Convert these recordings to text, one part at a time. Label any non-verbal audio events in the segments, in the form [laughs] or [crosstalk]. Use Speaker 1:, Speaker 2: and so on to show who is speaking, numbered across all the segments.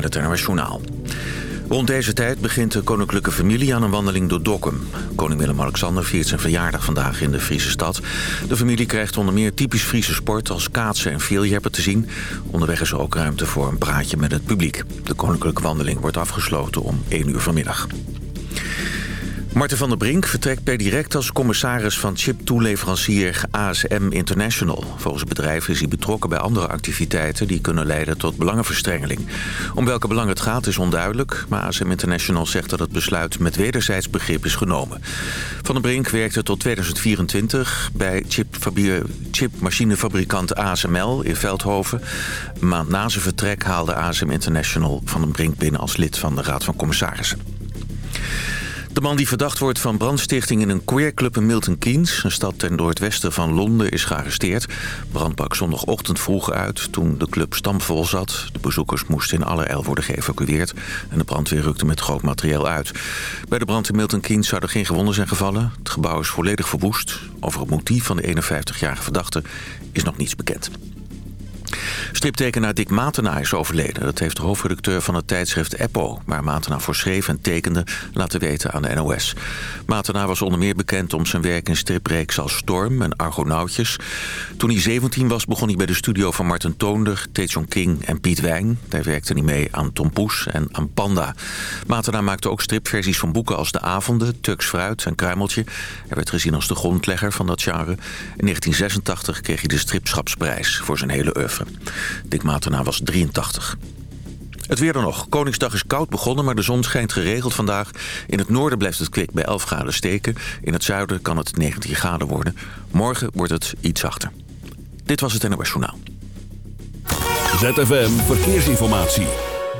Speaker 1: met het NOS Journaal. Rond deze tijd begint de koninklijke familie aan een wandeling door Dokkum. Koning Willem-Alexander viert zijn verjaardag vandaag in de Friese stad. De familie krijgt onder meer typisch Friese sport als kaatsen en veeljerpen te zien. Onderweg is er ook ruimte voor een praatje met het publiek. De koninklijke wandeling wordt afgesloten om 1 uur vanmiddag. Marten van der Brink vertrekt per direct als commissaris van chiptoeleverancier ASM International. Volgens het bedrijf is hij betrokken bij andere activiteiten die kunnen leiden tot belangenverstrengeling. Om welke belang het gaat is onduidelijk, maar ASM International zegt dat het besluit met wederzijds begrip is genomen. Van der Brink werkte tot 2024 bij chipmachinefabrikant ASML in Veldhoven. Een maand na zijn vertrek haalde ASM International Van den Brink binnen als lid van de Raad van Commissarissen. De man die verdacht wordt van brandstichting in een queerclub in Milton Keynes... een stad ten noordwesten van Londen, is gearresteerd. Brand zondagochtend vroeg uit toen de club stampvol zat. De bezoekers moesten in allerijl worden geëvacueerd... en de brandweer rukte met groot materieel uit. Bij de brand in Milton Keynes zouden geen gewonden zijn gevallen. Het gebouw is volledig verwoest. Over het motief van de 51-jarige verdachte is nog niets bekend. Striptekenaar Dick Matena is overleden. Dat heeft de hoofdredacteur van het tijdschrift Eppo... waar Matena voor schreef en tekende, laten weten aan de NOS. Matena was onder meer bekend om zijn werk in stripreeks als Storm en Argonautjes. Toen hij 17 was begon hij bij de studio van Martin Toonder... Taechon King en Piet Wijn. Daar werkte hij mee aan Tom Poes en aan Panda. Matena maakte ook stripversies van boeken als De Avonden... Tux Fruit en Kruimeltje. Hij werd gezien als de grondlegger van dat genre. In 1986 kreeg hij de Stripschapsprijs voor zijn hele oeuvre. Dick Matena was 83. Het weer dan nog. Koningsdag is koud begonnen, maar de zon schijnt geregeld vandaag. In het noorden blijft het kwik bij 11 graden steken. In het zuiden kan het 19 graden worden. Morgen wordt het iets zachter. Dit was het NOS Journaal.
Speaker 2: ZFM Verkeersinformatie.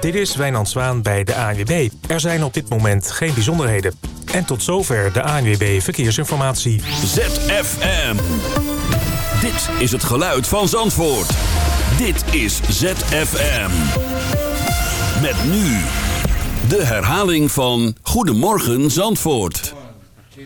Speaker 3: Dit is Wijnand Zwaan bij de ANWB. Er zijn op dit moment geen bijzonderheden. En tot zover de ANWB Verkeersinformatie.
Speaker 2: ZFM. Dit is het geluid van Zandvoort. Dit is ZFM. Met nu de herhaling van Goedemorgen Zandvoort. One, two,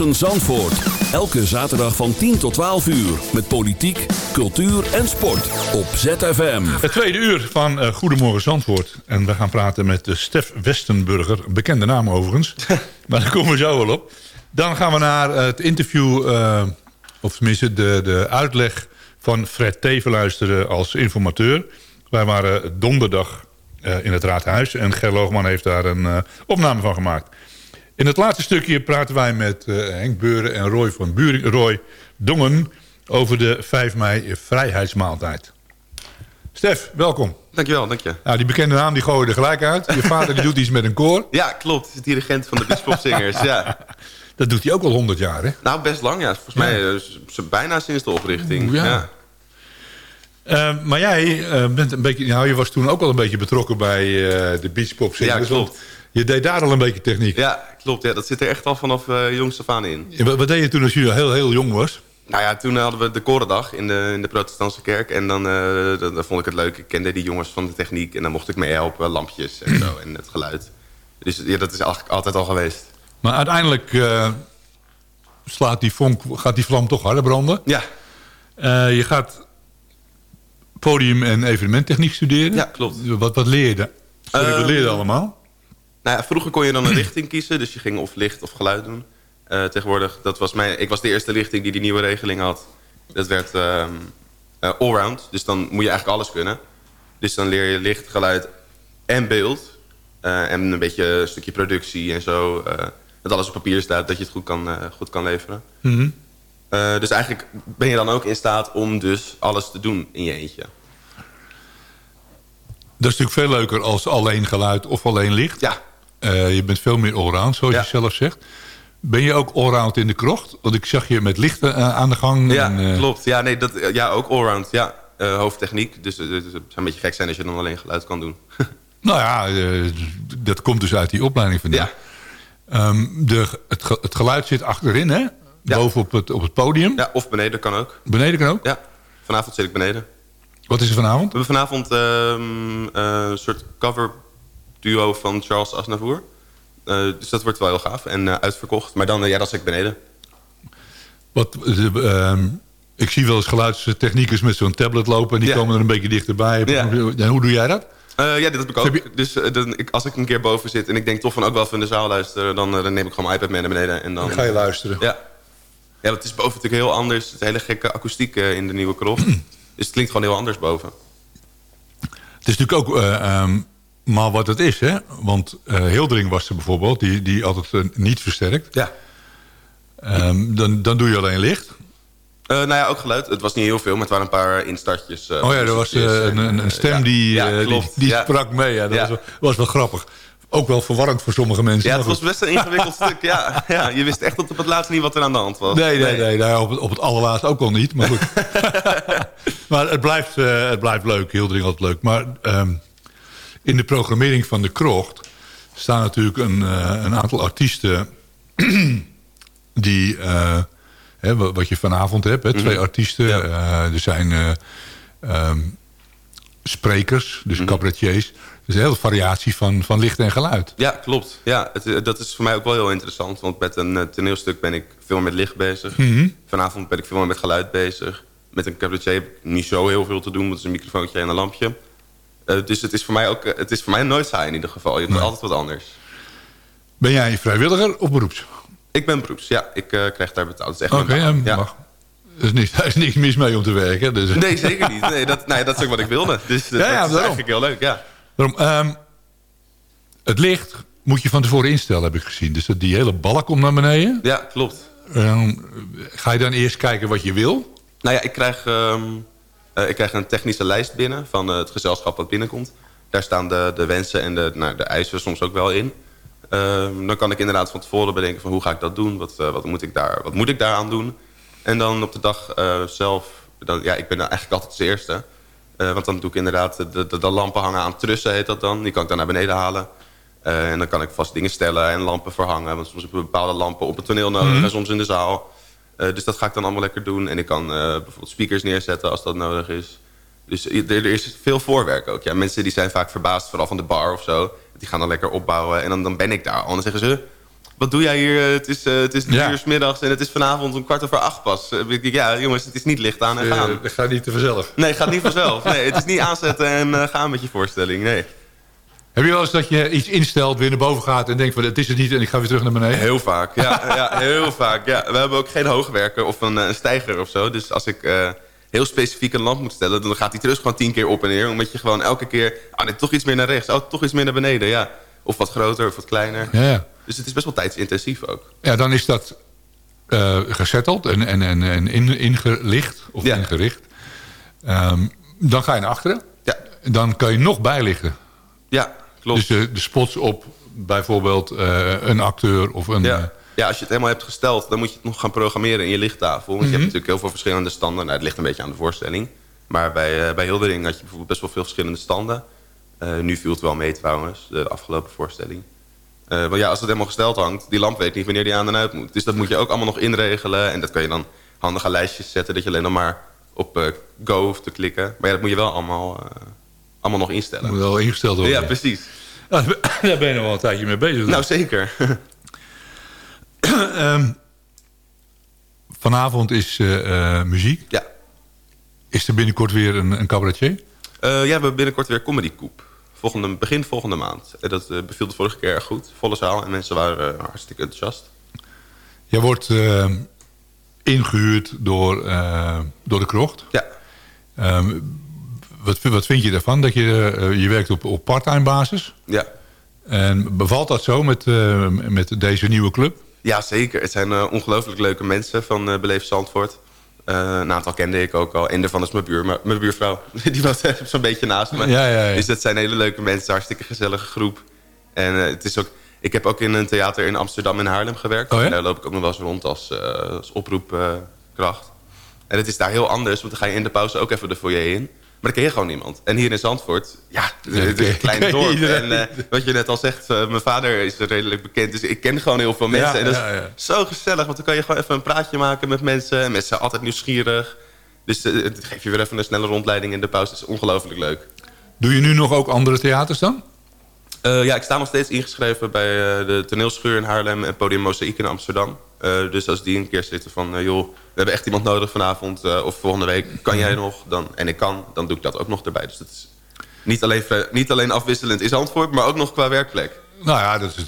Speaker 2: Goedemorgen Zandvoort. Elke zaterdag van 10 tot 12 uur. Met politiek, cultuur en sport. Op ZFM.
Speaker 4: Het tweede uur van uh, Goedemorgen Zandvoort. En we gaan praten met uh, Stef Westenburger. Bekende naam overigens. [laughs] maar daar komen we zo wel op. Dan gaan we naar het interview... Uh, of tenminste de, de uitleg van Fred Teven luisteren als informateur. Wij waren donderdag uh, in het raadhuis. En Ger Loogman heeft daar een uh, opname van gemaakt. In het laatste stukje praten wij met uh, Henk Beuren en Roy van Buring, Roy Dongen... over de 5 mei vrijheidsmaaltijd. Stef, welkom.
Speaker 5: Dankjewel, dank je.
Speaker 4: Nou, die bekende naam die gooi je er gelijk uit. Je vader die doet iets met een koor.
Speaker 5: Ja, klopt. Hij is dirigent van de Beachpopzingers, ja.
Speaker 4: Dat doet hij ook al 100 jaar, hè?
Speaker 5: Nou, best lang, ja. Volgens ja. mij uh, bijna sinds de oprichting. Ja. ja.
Speaker 4: Uh, maar jij uh, bent een beetje... Nou, je was toen ook al een beetje betrokken bij uh, de beachpopzingers.
Speaker 5: Ja, klopt.
Speaker 4: Je deed daar al een beetje techniek.
Speaker 5: Ja, klopt. Ja, dat zit er echt al vanaf uh, jongs af aan in.
Speaker 4: Ja, wat, wat, deed je toen als je heel, heel jong was?
Speaker 5: Nou ja, toen hadden we de korendag in de, in de protestantse kerk. En dan, uh, dan, dan, vond ik het leuk. Ik kende die jongens van de techniek. En dan mocht ik mee helpen. Lampjes en zo. En het geluid. Dus ja, dat is eigenlijk altijd al geweest.
Speaker 4: Maar uiteindelijk uh, slaat die vonk, gaat die vlam toch harder branden.
Speaker 5: Ja.
Speaker 4: Uh, je gaat podium- en evenementtechniek studeren.
Speaker 5: Ja, klopt.
Speaker 4: Wat, wat leer je daar? Sorry, wat leer je allemaal?
Speaker 5: Nou ja, vroeger kon je dan een richting kiezen. Dus je ging of licht of geluid doen. Uh, tegenwoordig, dat was mijn, ik was de eerste lichting die die nieuwe regeling had. Dat werd uh, uh, allround. Dus dan moet je eigenlijk alles kunnen. Dus dan leer je licht, geluid en beeld. en een beetje een stukje productie en zo. dat alles op papier staat, dat je het goed kan, goed kan leveren.
Speaker 4: Mm -hmm.
Speaker 5: dus eigenlijk ben je dan ook in staat om dus alles te doen in je eentje.
Speaker 4: Dat is natuurlijk veel leuker als alleen geluid of alleen licht.
Speaker 5: Ja.
Speaker 4: Uh, je bent veel meer allround, zoals
Speaker 5: Ja.
Speaker 4: je zelf zegt. Ben je ook allround in de krocht? Want ik zag je met lichten uh, aan de gang.
Speaker 5: Ja,
Speaker 4: en, uh,
Speaker 5: klopt. Ja, nee, dat, ja ook allround. Ja, hoofdtechniek. Dus, dus het zou een beetje gek zijn als je dan alleen geluid kan doen. [laughs]
Speaker 4: Nou ja, dat komt dus uit die opleiding vandaan.
Speaker 5: Ja.
Speaker 4: Um, de, het, het geluid zit achterin, hè?
Speaker 5: Ja.
Speaker 4: Boven op het, op het podium.
Speaker 5: Ja, of beneden kan ook.
Speaker 4: Beneden kan ook.
Speaker 5: Ja, vanavond zit ik beneden.
Speaker 4: Wat is er vanavond?
Speaker 5: We hebben vanavond ehm, een soort cover duo van Charles Aznavour. Uh, dus dat wordt wel heel gaaf en uh, uitverkocht. Maar dan, uh, ja, dan zit ik beneden.
Speaker 4: Wat, uh, ik zie wel eens geluidstechniekers met zo'n tablet lopen... en die
Speaker 5: Ja.
Speaker 4: komen er een beetje dichterbij.
Speaker 5: Ja.
Speaker 4: En hoe doe jij dat?
Speaker 5: Uh, ja, dit heb ik ook.
Speaker 4: Je-
Speaker 5: Dus uh, dan, ik, als ik een keer boven zit en ik denk toch van ook wel in de zaal luisteren... dan, uh, dan neem ik gewoon mijn iPad mee naar beneden. En dan,
Speaker 4: Dan ga je luisteren.
Speaker 5: Ja. Ja, het is boven natuurlijk heel anders. Het is hele gekke akoestiek in de nieuwe krocht. [clears throat] dus het klinkt gewoon heel anders boven.
Speaker 4: Het is natuurlijk ook um, maar wat het is, hè? Want uh, Hildering was er bijvoorbeeld, die, die altijd uh, niet versterkt.
Speaker 5: Ja.
Speaker 4: Um, dan, dan doe je alleen licht.
Speaker 5: Uh, nou ja, ook geluid. Het was niet heel veel, maar het waren een paar instartjes. Uh,
Speaker 4: oh ja, er was uh, een, een, een stem die,
Speaker 5: Ja,
Speaker 4: die,
Speaker 5: klopt.
Speaker 4: die
Speaker 5: Ja.
Speaker 4: sprak mee. Ja, dat
Speaker 5: Ja.
Speaker 4: was, wel- was wel grappig. Ook wel verwarrend voor sommige mensen.
Speaker 5: Ja, het was best een ingewikkeld [laughs] stuk. Ja. ja, je wist echt op het laatst niet wat er aan de hand was.
Speaker 4: Nee, nee, nee. nou, op, het, op het allerlaatst ook al niet. Maar goed. [laughs] [laughs] maar het blijft, uh, het blijft leuk. Hildering altijd leuk. Maar um, in de programmering van de krocht... staan natuurlijk een, uh, een aantal artiesten... [clears throat] die... Uh, hè, wat je vanavond hebt, hè, twee
Speaker 5: Mhm.
Speaker 4: artiesten.
Speaker 5: Ja.
Speaker 4: Uh, er zijn um, sprekers, dus
Speaker 5: Mhm.
Speaker 4: cabaretiers. Dus een hele variatie van, van licht en geluid.
Speaker 5: Ja, klopt. Ja, het, eh, dat is voor mij ook wel heel interessant. Want met een eh, toneelstuk ben ik veel meer met licht bezig.
Speaker 4: Mhm.
Speaker 5: Vanavond ben ik veel meer met geluid bezig. Met een cabaretier heb ik niet zo heel veel te doen. Want het is een microfoontje en een lampje. Uh, dus het is, voor mij ook, uh, het is voor mij nooit saai in ieder geval. Je doet
Speaker 4: Nee.
Speaker 5: altijd wat anders.
Speaker 4: Ben jij vrijwilliger of beroeps?
Speaker 5: Ik ben beroeps, ja. Ik uh, krijg daar betaald. Is
Speaker 4: Oké, okay,
Speaker 5: baan.
Speaker 4: ja. mag. Er is, niks, [laughs] er is niks mis mee om te werken. Dus.
Speaker 5: Nee, zeker niet. Nee, dat, nee, dat is ook wat ik wilde. Dus dat,
Speaker 4: Ja, ja,
Speaker 5: dat is
Speaker 4: daarom.
Speaker 5: eigenlijk heel leuk, ja.
Speaker 4: Daarom, um, het licht moet je van tevoren instellen, heb ik gezien. Dus die hele balk komt naar beneden.
Speaker 5: Ja, klopt.
Speaker 4: Um, ga je dan eerst kijken wat je wil?
Speaker 5: Nou ja, ik krijg, um, uh, ik krijg een technische lijst binnen van uh, het gezelschap wat binnenkomt. Daar staan de, de wensen en de, nou, de eisen soms ook wel in. Um, dan kan ik inderdaad van tevoren bedenken van hoe ga ik dat doen? Wat, uh, wat, moet, ik daar, wat moet ik daaraan doen? En dan op de dag zelf, dan, ja, ik ben eigenlijk altijd als eerste. Want dan doe ik inderdaad de, de, de, lampen hangen aan trussen, heet dat dan. Die kan ik dan naar beneden halen. Uh, en dan kan ik vast dingen stellen en lampen verhangen. Want soms heb ik bepaalde lampen op het toneel nodig mm -hmm. en soms in de zaal. Uh, dus dat ga ik dan allemaal lekker doen. En ik kan uh, bijvoorbeeld speakers neerzetten als dat nodig is. Dus er, er is veel voorwerk ook. Ja, mensen die zijn vaak verbaasd, vooral van de bar of zo. Die gaan dan lekker opbouwen en dan, dan ben ik daar al. En dan zeggen ze, wat doe jij hier? Het is, uh, het is drie
Speaker 4: Ja.
Speaker 5: uur 's middags en het is vanavond om kwart over acht pas. Ja, jongens, het is niet licht aan en gaan.
Speaker 4: dat gaat niet te vanzelf.
Speaker 5: Nee, het gaat niet vanzelf. Nee, het is niet aanzetten en eh, gaan met je voorstelling. Nee.
Speaker 4: Heb je wel eens dat je iets instelt, weer naar boven gaat... en denkt van, het is het niet en ik ga weer terug naar beneden?
Speaker 5: Heel vaak, ja, ja heel [laughs] vaak. Ja. We hebben ook geen hoogwerker of een, eh, een stijger of zo. Dus als ik eh, heel specifiek een lamp moet stellen... dan gaat die terug gewoon tien keer op en neer. Omdat je gewoon elke keer... Oh nee, toch iets meer naar rechts. Oh, toch iets meer naar beneden, ja. Of wat groter of wat kleiner.
Speaker 4: Ja, ja.
Speaker 5: Dus het is best wel tijdsintensief ook.
Speaker 4: ja dan is dat eh gezetteld en, en, en, en in, ingelicht of
Speaker 5: Ja.
Speaker 4: ingericht. Ehm, dan ga je naar achteren.
Speaker 5: Ja,
Speaker 4: Dan kan je nog bijlichten.
Speaker 5: ja klopt.
Speaker 4: Dus de, de spots op bijvoorbeeld eh, een acteur of een... eh,
Speaker 5: Ja. ja, als je het helemaal hebt gesteld, dan moet je het nog gaan programmeren in je lichttafel. Want je hebt natuurlijk heel veel verschillende standen. Nou, het ligt een beetje aan de voorstelling. Maar bij, eh bij Hildering had je bijvoorbeeld best wel veel verschillende standen. Nu viel het wel mee trouwens, de afgelopen voorstelling. Eh want ja, als het helemaal gesteld hangt, die lamp weet niet wanneer die aan en uit moet. Dus dat moet je ook allemaal nog inregelen. En dat kan je dan handig aan lijstjes zetten, dat je alleen nog maar op go hoeft te klikken. Maar ja, dat moet je wel allemaal, allemaal nog instellen.
Speaker 4: moet wel ingesteld worden.
Speaker 5: Ja, precies.
Speaker 4: Ah, [laughs] Daar ben je nog wel een tijdje mee bezig.
Speaker 5: Nou, zeker. [clears throat]
Speaker 4: Ehm, vanavond is eh, eh, muziek.
Speaker 5: ja.
Speaker 4: Is er binnenkort weer een, een cabaretier?
Speaker 5: Eh, ja, we hebben binnenkort weer Comedy Coop. Volgende, begin volgende maand. En dat eh, beviel de vorige keer erg goed. Volle zaal en mensen waren hartstikke enthousiast.
Speaker 4: Jij wordt eh, ingehuurd door, door de krocht.
Speaker 5: Ja,
Speaker 4: Ehm, wat, wat vind je daarvan? Dat je, eh, je werkt op, op parttime basis.
Speaker 5: ja.
Speaker 4: En bevalt dat zo met, eh, met deze nieuwe club?
Speaker 5: ja zeker. Het zijn eh, ongelooflijk leuke mensen van eh Beleef Zandvoort. Een aantal kende ik ook al. Een daarvan is mijn, buur, mijn buurvrouw. [laughs] Die was zo'n beetje naast me.
Speaker 4: Ja, ja, ja.
Speaker 5: Dus dat zijn hele leuke mensen. Hartstikke gezellige groep. En het is ook... Ik heb ook in een theater in Amsterdam en Haarlem gewerkt.
Speaker 4: Oh?
Speaker 5: En daar loop ik ook nog wel eens rond als, als oproepkracht. en het is daar heel anders, want dan ga je in de pauze ook even de foyer in. Maar dan ken je gewoon niemand. En hier in Zandvoort, ja, het is een klein dorp. En eh, wat je net al zegt, eh, mijn vader is redelijk bekend. Dus ik ken gewoon heel veel mensen.
Speaker 4: Ja,
Speaker 5: en dat
Speaker 4: ja,
Speaker 5: is
Speaker 4: ja.
Speaker 5: zo gezellig, want dan kan je gewoon even een praatje maken met mensen. En mensen zijn altijd nieuwsgierig. Dus eh, het geeft je weer even een snelle rondleiding in de pauze. Dat is ongelooflijk leuk.
Speaker 4: Doe je nu nog ook andere theaters dan?
Speaker 5: Eh, ja, ik sta nog steeds ingeschreven bij eh, de toneelschuur in Haarlem en Podium Mozaïek in Amsterdam. Eh, dus als die een keer zitten van, joh, we hebben echt iemand nodig vanavond of volgende week, kan jij nog? Dan, en ik kan, dan doe ik dat ook nog erbij. Dus dat is niet alleen, niet alleen afwisselend is antwoord, maar ook nog qua werkplek.
Speaker 4: Nou ja, dat is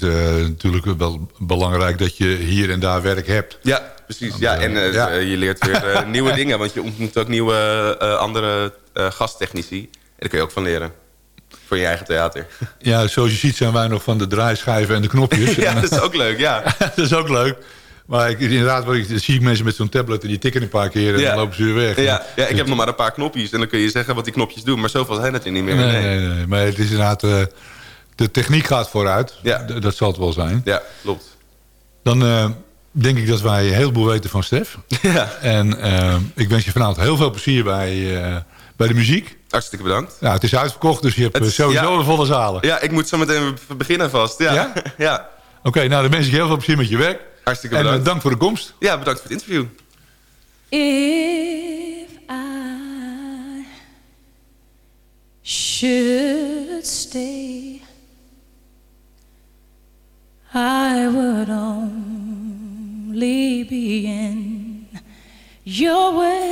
Speaker 4: natuurlijk wel belangrijk dat je hier en daar werk hebt.
Speaker 5: Ja, precies. Ja, en
Speaker 4: Ja.
Speaker 5: je leert weer [laughs] nieuwe dingen, want je ontmoet ook nieuwe andere gasttechnici. En daar kun je ook van leren. Je eigen theater. [laughs]
Speaker 4: Ja, zoals je ziet zijn wij nog van de draaischijven en de knopjes. [laughs]
Speaker 5: ja, dat is ook leuk, ja. [laughs]
Speaker 4: dat is ook leuk. Maar ik, inderdaad, wat ik, zie ik mensen met zo'n tablet en die tikken een paar keer en
Speaker 5: Ja.
Speaker 4: dan lopen ze weer weg.
Speaker 5: Ja, ja, ik heb nog maar een paar knopjes en dan kun je zeggen wat die knopjes doen. Maar zoveel zijn het er niet meer.
Speaker 4: Nee, nee, nee. Maar het is inderdaad... eh, de techniek gaat vooruit.
Speaker 5: Ja.
Speaker 4: Dat zal het wel zijn.
Speaker 5: Ja, klopt.
Speaker 4: Dan eh, denk ik dat wij een heleboel weten van Stef.
Speaker 5: Ja,
Speaker 4: En eh, ik wens je vanavond heel veel plezier bij, bij de muziek.
Speaker 5: Hartstikke bedankt.
Speaker 4: Ja, het is uitverkocht, dus je hebt
Speaker 5: Het
Speaker 4: eh,
Speaker 5: is-
Speaker 4: sowieso
Speaker 5: ja.
Speaker 4: een volle zalen.
Speaker 5: Ja, ik moet zo meteen beginnen vast. Ja,
Speaker 4: Ja? [laughs]
Speaker 5: ja?
Speaker 4: Oké, nou dan wens ik je heel veel plezier met je werk.
Speaker 5: hartstikke
Speaker 4: En eh,
Speaker 5: bedankt.
Speaker 4: dank voor de komst.
Speaker 5: Ja, bedankt voor het interview.
Speaker 6: If I should stay, I would only be in your way.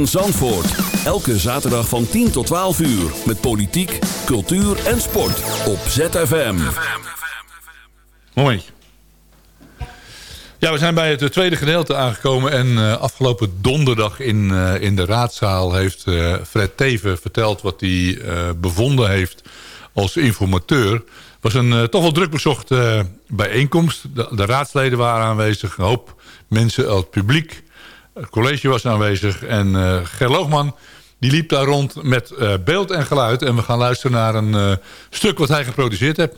Speaker 2: Goedemorgen Zandvoort. Elke zaterdag van 10 tot 12 uur. Met politiek, cultuur en sport. Op ZFM.
Speaker 4: Momentje. Ja, we zijn bij het tweede gedeelte aangekomen. En eh, afgelopen donderdag in, eh, in de raadzaal heeft eh, Fred Teven verteld... wat hij bevonden heeft als informateur. Was een toch wel druk bezochte bijeenkomst. De, de raadsleden waren aanwezig. Een hoop mensen uit het publiek. Het college was aanwezig. En eh Ger Loogman die liep daar rond met eh, beeld en geluid. En we gaan luisteren naar een eh, stuk wat hij geproduceerd heeft.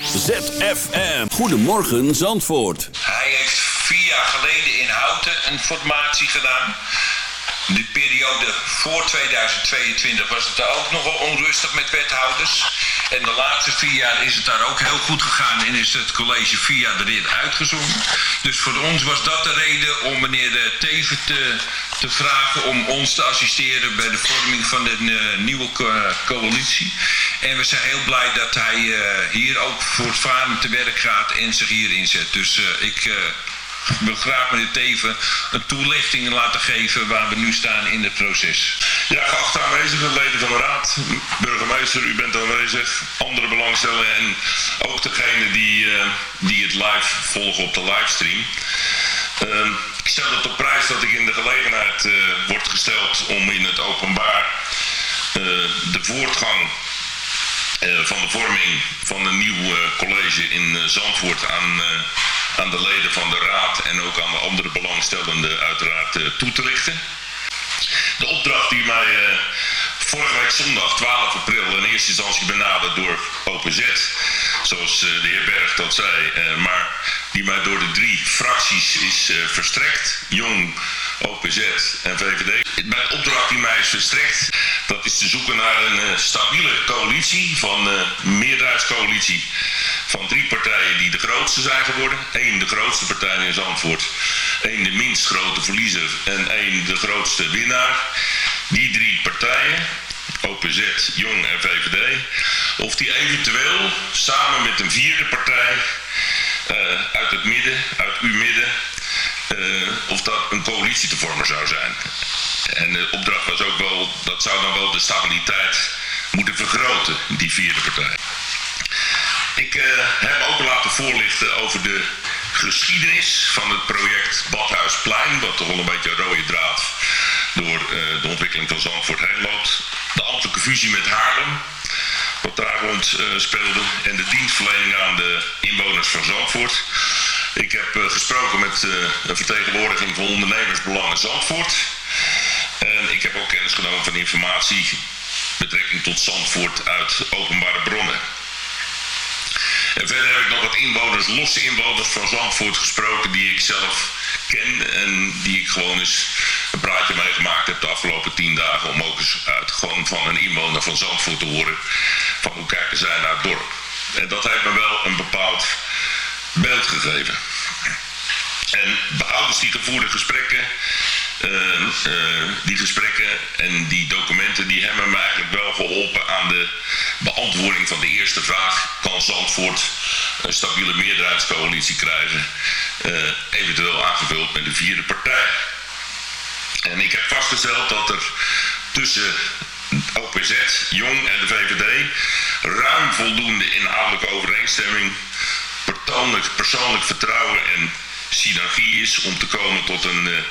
Speaker 2: ZFM. Goedemorgen Zandvoort.
Speaker 7: Hij heeft vier jaar geleden in Houten een formatie gedaan. De periode voor 2022 was het daar ook nogal onrustig met wethouders. En de laatste vier jaar is het daar ook heel goed gegaan en is het college vier jaar erin uitgezonden. Dus voor ons was dat de reden om meneer eh, Teven te, te vragen om ons te assisteren bij de vorming van de eh, nieuwe co- coalitie. En we zijn heel blij dat hij eh, hier ook voortvarend te werk gaat en zich hier inzet. Dus eh, eh, ik wil graag meneer Teven een toelichting laten geven waar we nu staan in het proces.
Speaker 8: Ja, geachte aanwezigen, leden van de raad, burgemeester, u bent aanwezig, andere belangstellenden en ook degene die, eh, die het live volgen op de livestream. Ehm, ik stel het op prijs dat ik in de gelegenheid eh word gesteld om in het openbaar eh, de voortgang van de vorming van een nieuw college in Zandvoort aan, aan de leden van de raad en ook aan de andere belangstellenden uiteraard toe te lichten. De opdracht die mij eh, vorige week zondag 12 april in eerste instantie benaderd door OPZ. Zoals eh, de heer Berg dat zei. eh, maar die mij door de drie fracties is eh, verstrekt. Jong, OPZ en VVD. Mijn opdracht die mij is verstrekt, dat is te zoeken naar een stabiele coalitie van eh meerderheidscoalitie van drie partijen die de grootste zijn geworden. Eén de grootste partij in Zandvoort, één de minst grote verliezer en één de grootste winnaar. Die drie partijen, OPZ, Jong en VVD, of die eventueel samen met een vierde partij eh, uit het midden, uit uw midden, eh, of dat een coalitie te vormen zou zijn. En de opdracht was ook wel, dat zou dan wel de stabiliteit moeten vergroten, die vierde partij. Ik eh, heb ook laten voorlichten over de geschiedenis van het project Badhuisplein, wat toch wel een beetje een rode draad door eh, de ontwikkeling van Zandvoort heen loopt. De ambtelijke fusie met Haarlem, wat daar rond eh, speelde, en de dienstverlening aan de inwoners van Zandvoort. Ik heb eh, gesproken met een vertegenwoordiging van ondernemersbelangen Zandvoort. En ik heb ook kennis genomen van informatie betrekking tot Zandvoort uit openbare bronnen. En verder heb ik nog wat inwoners, losse inwoners van Zandvoort gesproken die ik zelf ken en die ik gewoon eens een praatje meegemaakt heb de afgelopen tien dagen om ook eens uit gewoon van een inwoner van Zandvoort te horen van hoe kijken zij naar het dorp. En dat heeft me wel een bepaald beeld gegeven. En behoudens die gevoerde gesprekken, eh, eh, die gesprekken en die documenten, die hebben me eigenlijk wel geholpen aan de beantwoording van de eerste vraag. Kan Zandvoort een stabiele meerderheidscoalitie krijgen? eh, eventueel aangevuld met de vierde partij. En ik heb vastgesteld dat er tussen OPZ, Jong en de VVD ruim voldoende inhoudelijke overeenstemming, persoonlijk, persoonlijk vertrouwen en synergie is om te komen tot een eh,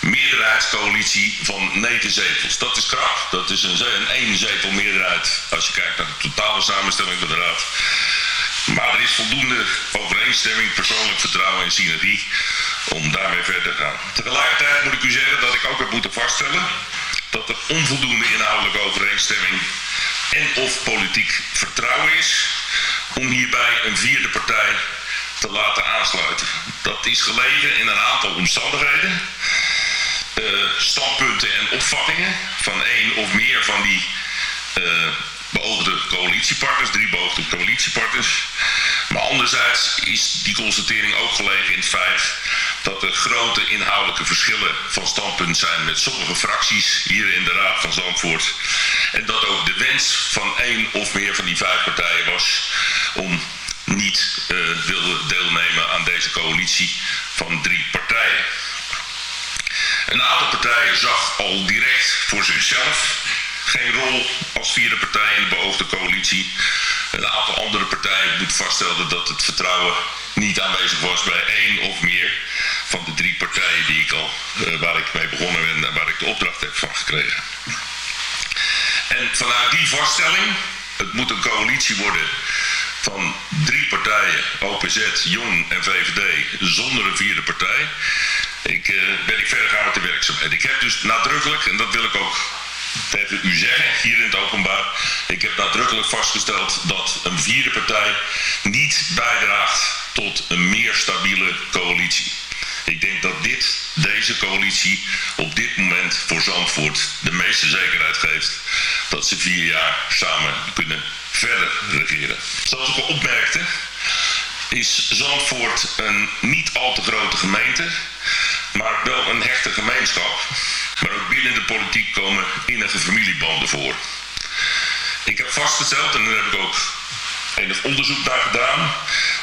Speaker 8: meerderheidscoalitie van negen zetels. Dat is krap. Dat is een, een één zetel meerderheid als je kijkt naar de totale samenstelling van de raad. Maar er is voldoende overeenstemming, persoonlijk vertrouwen en synergie om daarmee verder te gaan. Tegelijkertijd moet ik u zeggen dat ik ook heb moeten vaststellen dat er onvoldoende inhoudelijke overeenstemming en of politiek vertrouwen is om hierbij een vierde partij te laten aansluiten. Dat is gelegen in een aantal omstandigheden, eh, standpunten en opvattingen van één of meer van die eh, beoogde coalitiepartners, drie beoogde coalitiepartners. Maar anderzijds is die constatering ook gelegen in het feit dat er grote inhoudelijke verschillen van standpunt zijn met sommige fracties hier in de Raad van Zandvoort. En dat ook de wens van één of meer van die vijf partijen was om niet eh willen deelnemen aan deze coalitie van drie partijen. Een aantal partijen zag al direct voor zichzelf geen rol als vierde partij in de beoogde coalitie. Een aantal andere partijen moet vaststellen dat het vertrouwen niet aanwezig was bij één of meer van de drie partijen die ik al, eh, waar ik mee begonnen ben en waar ik de opdracht heb van gekregen. En vanuit die vaststelling, het moet een coalitie worden van drie partijen, OPZ, Jong en VVD, zonder een vierde partij, ik, eh, ben ik verder gaan met de werkzaamheden. Ik heb dus nadrukkelijk, en dat wil ik ook tegen u zeggen, hier in het openbaar, ik heb nadrukkelijk vastgesteld dat een vierde partij niet bijdraagt tot een meer stabiele coalitie. Ik denk dat dit, deze coalitie op dit moment voor Zandvoort de meeste zekerheid geeft dat ze vier jaar samen kunnen verder regeren. Zoals ik al opmerkte, is Zandvoort een niet al te grote gemeente, maar wel een hechte gemeenschap. Maar ook binnen de politiek komen innige familiebanden voor. Ik heb vastgesteld, en daar heb ik ook enig onderzoek naar gedaan,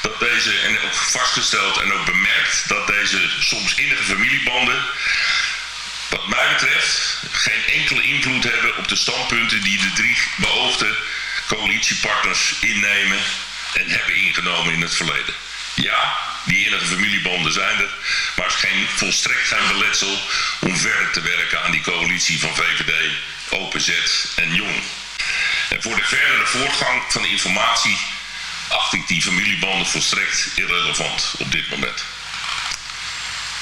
Speaker 8: dat deze, en ook vastgesteld en ook bemerkt, dat deze soms innige familiebanden, wat mij betreft, geen enkele invloed hebben op de standpunten die de drie beoogde coalitiepartners innemen en hebben ingenomen in het verleden. Ja, die innige familiebanden zijn er, maar is geen, volstrekt geen beletsel om verder te werken aan die coalitie van VVD, OPZ en Jong. En voor de verdere voortgang van de informatie acht ik die familiebanden volstrekt irrelevant op dit moment.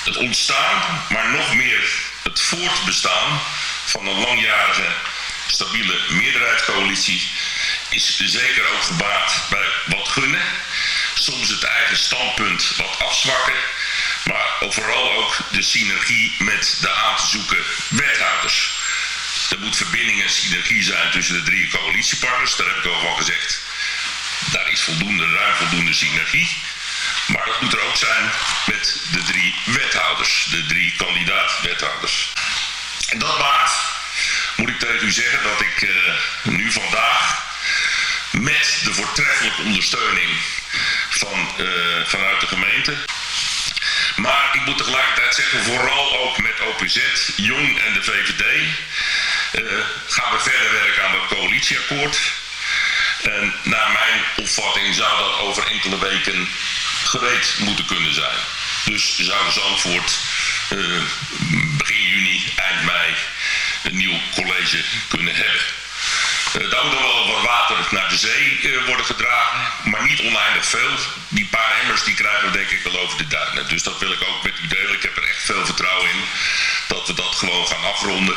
Speaker 8: Het ontstaan, maar nog meer het voortbestaan van een langjarige stabiele meerderheidscoalitie is zeker ook gebaat bij wat gunnen. Soms het eigen standpunt wat afzwakken. Maar vooral ook de synergie met de aan te zoeken wethouders. Er moet verbinding en synergie zijn tussen de drie coalitiepartners. Daar heb ik al van gezegd. Daar is voldoende, ruim voldoende synergie. Maar dat moet er ook zijn met de drie wethouders. De drie kandidaat-wethouders. En dat maakt, moet ik tegen u zeggen, dat ik uh, nu vandaag met de voortreffelijke ondersteuning van, uh, vanuit de gemeente. Maar ik moet tegelijkertijd zeggen, vooral ook met OPZ, Jong en de VVD... Uh, gaan we verder werken aan dat coalitieakkoord. En naar mijn opvatting zou dat over enkele weken gereed moeten kunnen zijn. Dus zou Zandvoort uh, begin juni, eind mei een nieuw college kunnen hebben. Uh, daar moet wel wat water naar de zee uh, worden gedragen, maar niet oneindig veel. Die paar emmers die krijgen we denk ik wel over de duinen. Dus dat wil ik ook met u delen. Ik heb er echt veel vertrouwen in dat we dat gewoon gaan afronden.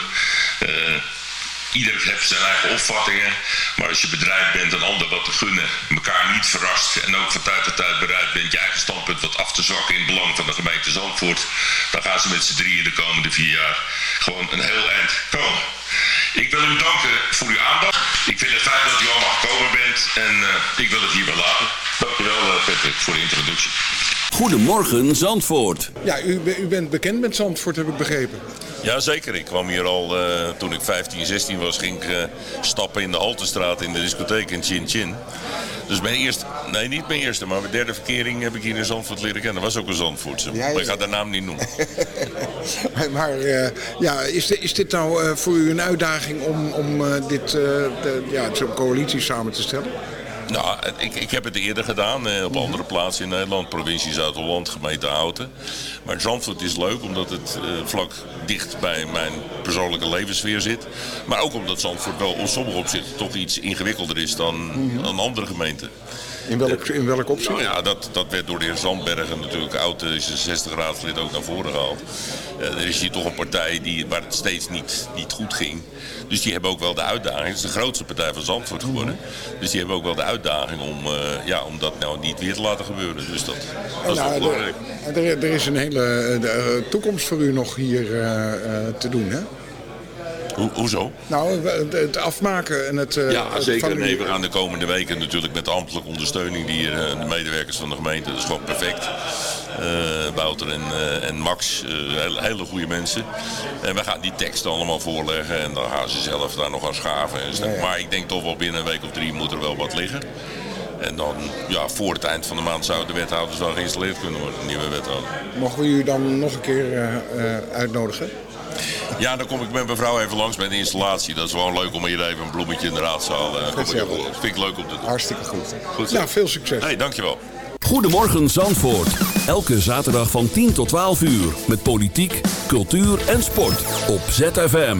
Speaker 8: Ieder heeft zijn eigen opvattingen. Maar als je bedrijf bent een ander wat te gunnen, elkaar niet verrast en ook van tijd tot tijd bereid bent je eigen standpunt wat af te zwakken in het belang van de gemeente Zandvoort, dan gaan ze met z'n drieën de komende vier jaar gewoon een heel eind komen. Ik wil u danken voor uw aandacht. Ik vind het fijn dat u allemaal gekomen bent en uh, ik wil het hierbij laten. Dankjewel uh, Patrick voor de introductie.
Speaker 9: Goedemorgen Zandvoort.
Speaker 10: Ja, u, u bent bekend met Zandvoort heb ik begrepen.
Speaker 11: Jazeker, ik kwam hier al uh, toen ik 15, 16 was, ging ik uh, stappen in de Haltestraat in de discotheek in Chin Chin. Dus mijn eerste, nee niet mijn eerste, maar mijn derde verkering heb ik hier in Zandvoort leren kennen. Dat was ook een Zandvoortse, ja, maar ik ga de naam niet noemen. [laughs]
Speaker 10: maar uh, ja, is, de, is dit nou voor u een uitdaging om, om dit, de, ja, zo'n coalitie samen te stellen?
Speaker 11: Nou, ik, ik heb het eerder gedaan eh, op andere plaatsen in Nederland. Provincie Zuid-Holland, gemeente Houten. Maar Zandvoort is leuk omdat het uh, vlak dicht bij mijn persoonlijke levenssfeer zit. Maar ook omdat Zandvoort wel in sommige opzichten toch iets ingewikkelder is dan mm -hmm. een andere gemeente.
Speaker 10: In welk, in welk opzicht?
Speaker 11: Nou ja, dat, dat werd door de heer Zandbergen natuurlijk oud is 60 raadslid ook naar voren gehaald. Uh, er is hier toch een partij die, waar het steeds niet, niet goed ging. Dus die hebben ook wel de uitdaging. Het is de grootste partij van Zandvoort geworden. Dus die hebben ook wel de uitdaging om, uh, ja, om dat nou niet weer te laten gebeuren. Dus dat, dat is
Speaker 10: nou,
Speaker 11: belangrijk.
Speaker 10: Er, er, is een hele de, toekomst voor u nog hier uh, te doen, hè?
Speaker 11: Ho hoezo?
Speaker 10: Nou, het afmaken en het... Uh,
Speaker 11: ja, zeker. Nee, we gaan de komende weken natuurlijk met de ambtelijke ondersteuning... die uh, de medewerkers van de gemeente, dat is gewoon perfect. Uh, Wouter en, en Max, hele, hele goede mensen. En we gaan die teksten allemaal voorleggen en dan gaan ze zelf daar nog aan schaven. En ja. Maar ik denk toch wel binnen een week of drie moet er wel wat liggen. En dan, ja, voor het eind van de maand zouden de wethouders wel geïnstalleerd kunnen worden, de nieuwe wethouder.
Speaker 10: Mogen we u dan nog een keer uitnodigen?
Speaker 11: Ja, dan kom ik met mijn vrouw even langs met de installatie. Dat is gewoon leuk om hier even een bloemetje in de raadzaal. Kom ik even, vind ik leuk om te doen.
Speaker 10: Hartstikke goed. goed nou, veel succes.
Speaker 11: Hey, dankjewel.
Speaker 9: Goedemorgen Zandvoort. Elke zaterdag van 10 tot 12 uur. Met politiek, cultuur en sport. Op ZFM.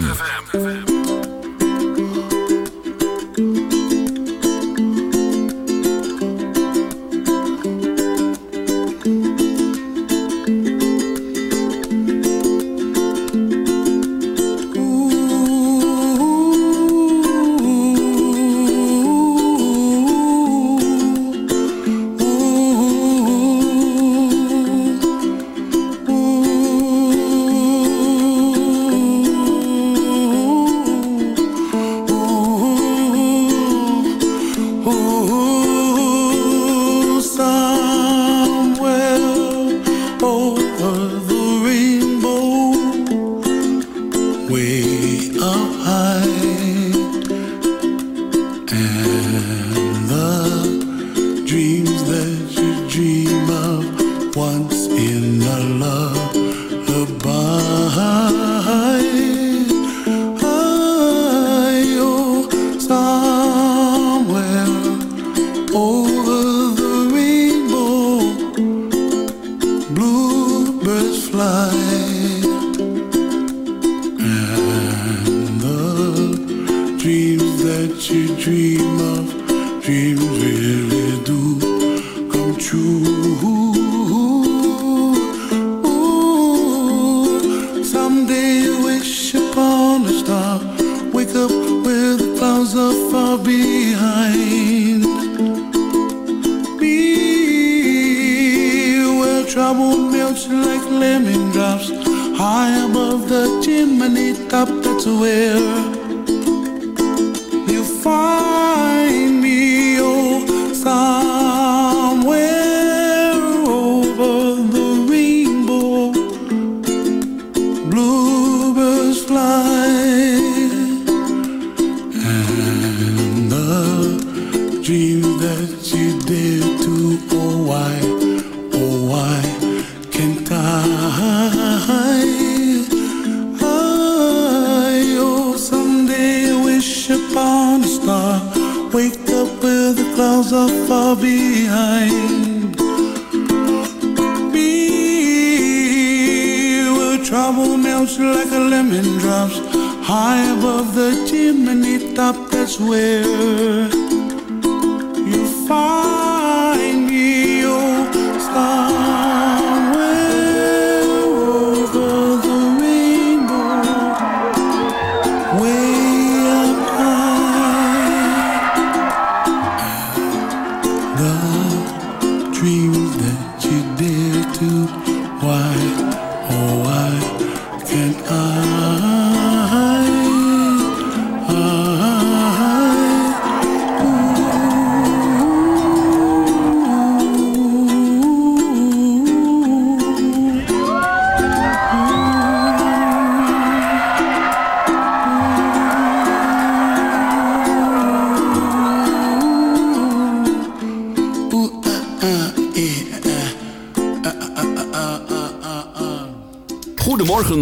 Speaker 9: Lemon drops high above the chimney top. That's where
Speaker 2: swear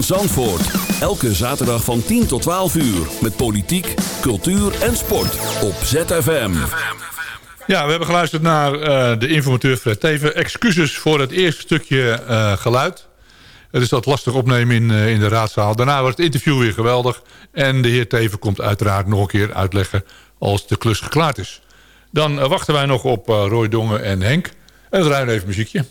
Speaker 2: Zandvoort. Elke zaterdag van 10 tot 12 uur. Met politiek, cultuur en sport. Op ZFM.
Speaker 4: Ja, we hebben geluisterd naar eh, de informateur Fred Teven. Excuses voor het eerste stukje eh, geluid. Het is dat lastig opnemen in, eh, in de raadzaal. Daarna wordt het interview weer geweldig. En de heer Teven komt uiteraard nog een keer uitleggen als de klus geklaard is. Dan wachten wij nog op Roy Dongen en Henk. En we draaien even muziekje.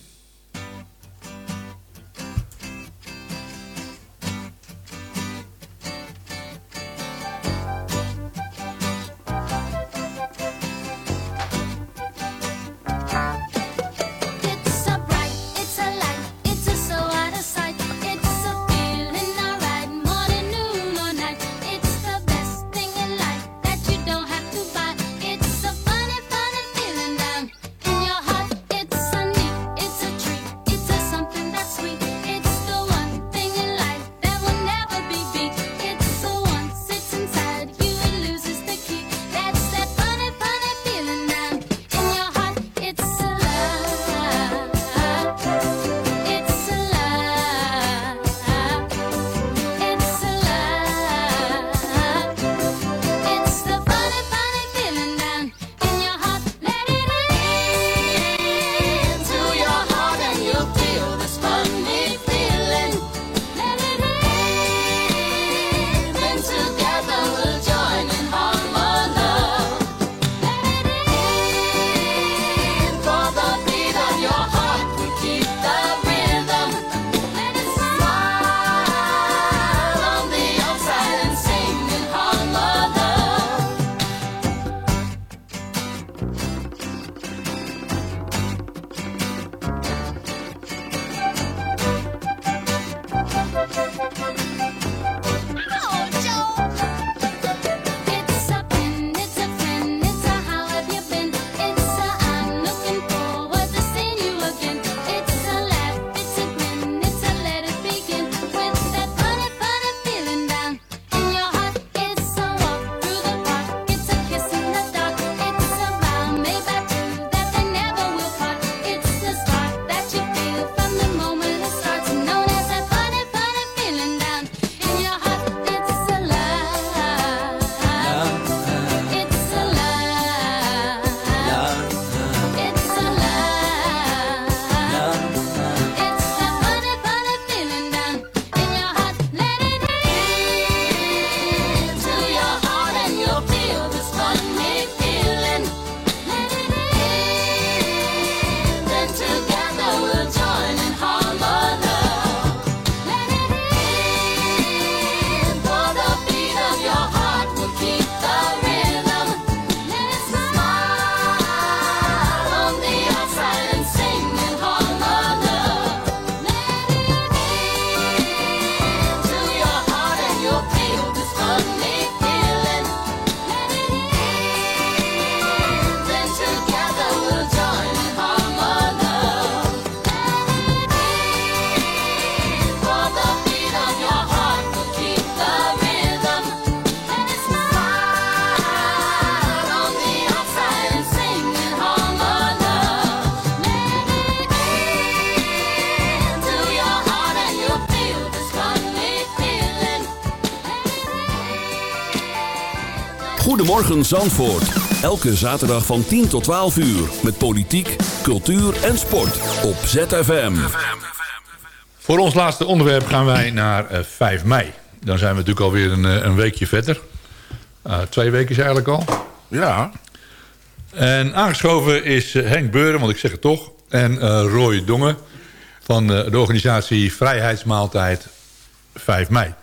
Speaker 2: Goedemorgen Zandvoort. Elke zaterdag van 10 tot 12 uur. Met politiek, cultuur en sport. Op ZFM.
Speaker 4: Voor ons laatste onderwerp gaan wij naar eh, 5 mei. Dan zijn we natuurlijk alweer een, eh, een weekje verder. Eh, twee weken is eigenlijk al.
Speaker 12: Ja.
Speaker 4: En aangeschoven is eh, Henk Beuren, want ik zeg het toch. En eh, Roy Dongen van eh, de organisatie Vrijheidsmaaltijd 5 mei.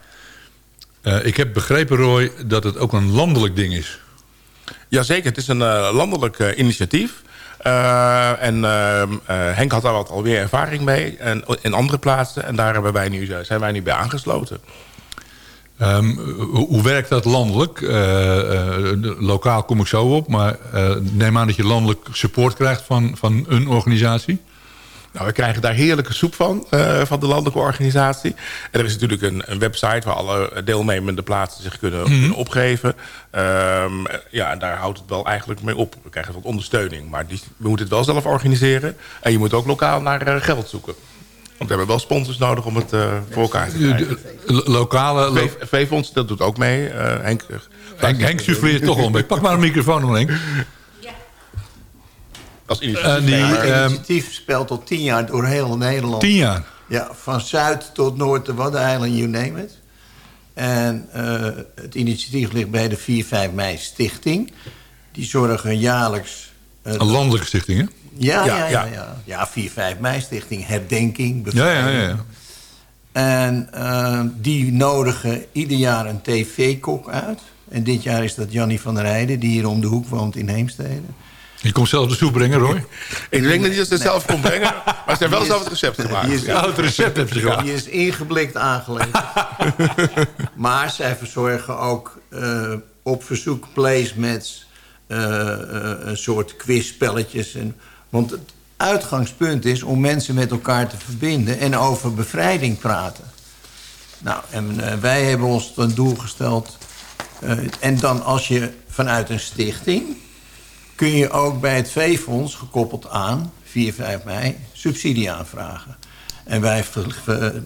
Speaker 4: Eh, ik heb begrepen, Roy, dat het ook een landelijk ding is.
Speaker 12: Jazeker, het is een eh, landelijk eh, initiatief. En ehm, eh, Henk had daar wat alweer ervaring mee en, in andere plaatsen. En daar hebben wij nu, zijn wij nu bij aangesloten.
Speaker 4: Ehm, hoe, hoe werkt dat landelijk? De- lokaal kom ik zo op, maar neem aan dat je landelijk support krijgt van, van een organisatie.
Speaker 12: Nou, we krijgen daar heerlijke soep van, eh, van de landelijke organisatie. En er is natuurlijk een, een website waar alle deelnemende plaatsen zich kunnen,
Speaker 4: Mhm.
Speaker 12: opgeven. Ehm, ja, en daar houdt het wel eigenlijk mee op. We krijgen wat ondersteuning, maar die, we moeten het wel zelf organiseren. En je moet ook lokaal naar eh, geld zoeken. Want we hebben wel sponsors nodig om het eh, voor elkaar te krijgen.
Speaker 4: De lokale... lo-
Speaker 12: V-fonds, dat doet ook mee. Henk,
Speaker 4: Henk, Henk souffleert toch wel beetje. Pak maar een microfoon om, Henk.
Speaker 12: Als
Speaker 4: Eh, die,
Speaker 13: Nee, het
Speaker 4: ehm,
Speaker 13: initiatief speelt al tien jaar door heel Nederland.
Speaker 4: Tien jaar?
Speaker 13: Ja, van Zuid tot Noord, de Waddeneilanden, you name it. En eh, het initiatief ligt bij de 4-5 mei Stichting. Die zorgen jaarlijks... eh,
Speaker 4: Een landelijke stichting, hè?
Speaker 13: Ja, ja,
Speaker 4: Ja,
Speaker 13: ja.
Speaker 4: ja.
Speaker 13: Ja, ja 4-5 mei Stichting Herdenking.
Speaker 4: Ja, ja, ja. ja.
Speaker 13: En die nodigen ieder jaar een tv-kok uit. En dit jaar is dat Jannie van der Heijden, die hier om de hoek woont in Heemstede.
Speaker 4: Je komt zelf de soep brengen, Roy.
Speaker 12: Ik denk niet dat ze het zelf kon brengen, maar ze hebben wel zelf het recept gemaakt.
Speaker 13: is-
Speaker 12: Ja,
Speaker 4: het recept hebben ze gemaakt.
Speaker 13: Die is ingeblikt aangeleverd. [laughs] maar zij verzorgen ook eh, op verzoek placemats... eh, eh, een soort quizspelletjes. En, want het uitgangspunt is om mensen met elkaar te verbinden... en over bevrijding praten. Nou, en wij hebben ons ten doel gesteld... eh, en dan als je vanuit een stichting kun je ook bij het V-fonds, gekoppeld aan 4, 5 mei, subsidie aanvragen. En wij ver- ver-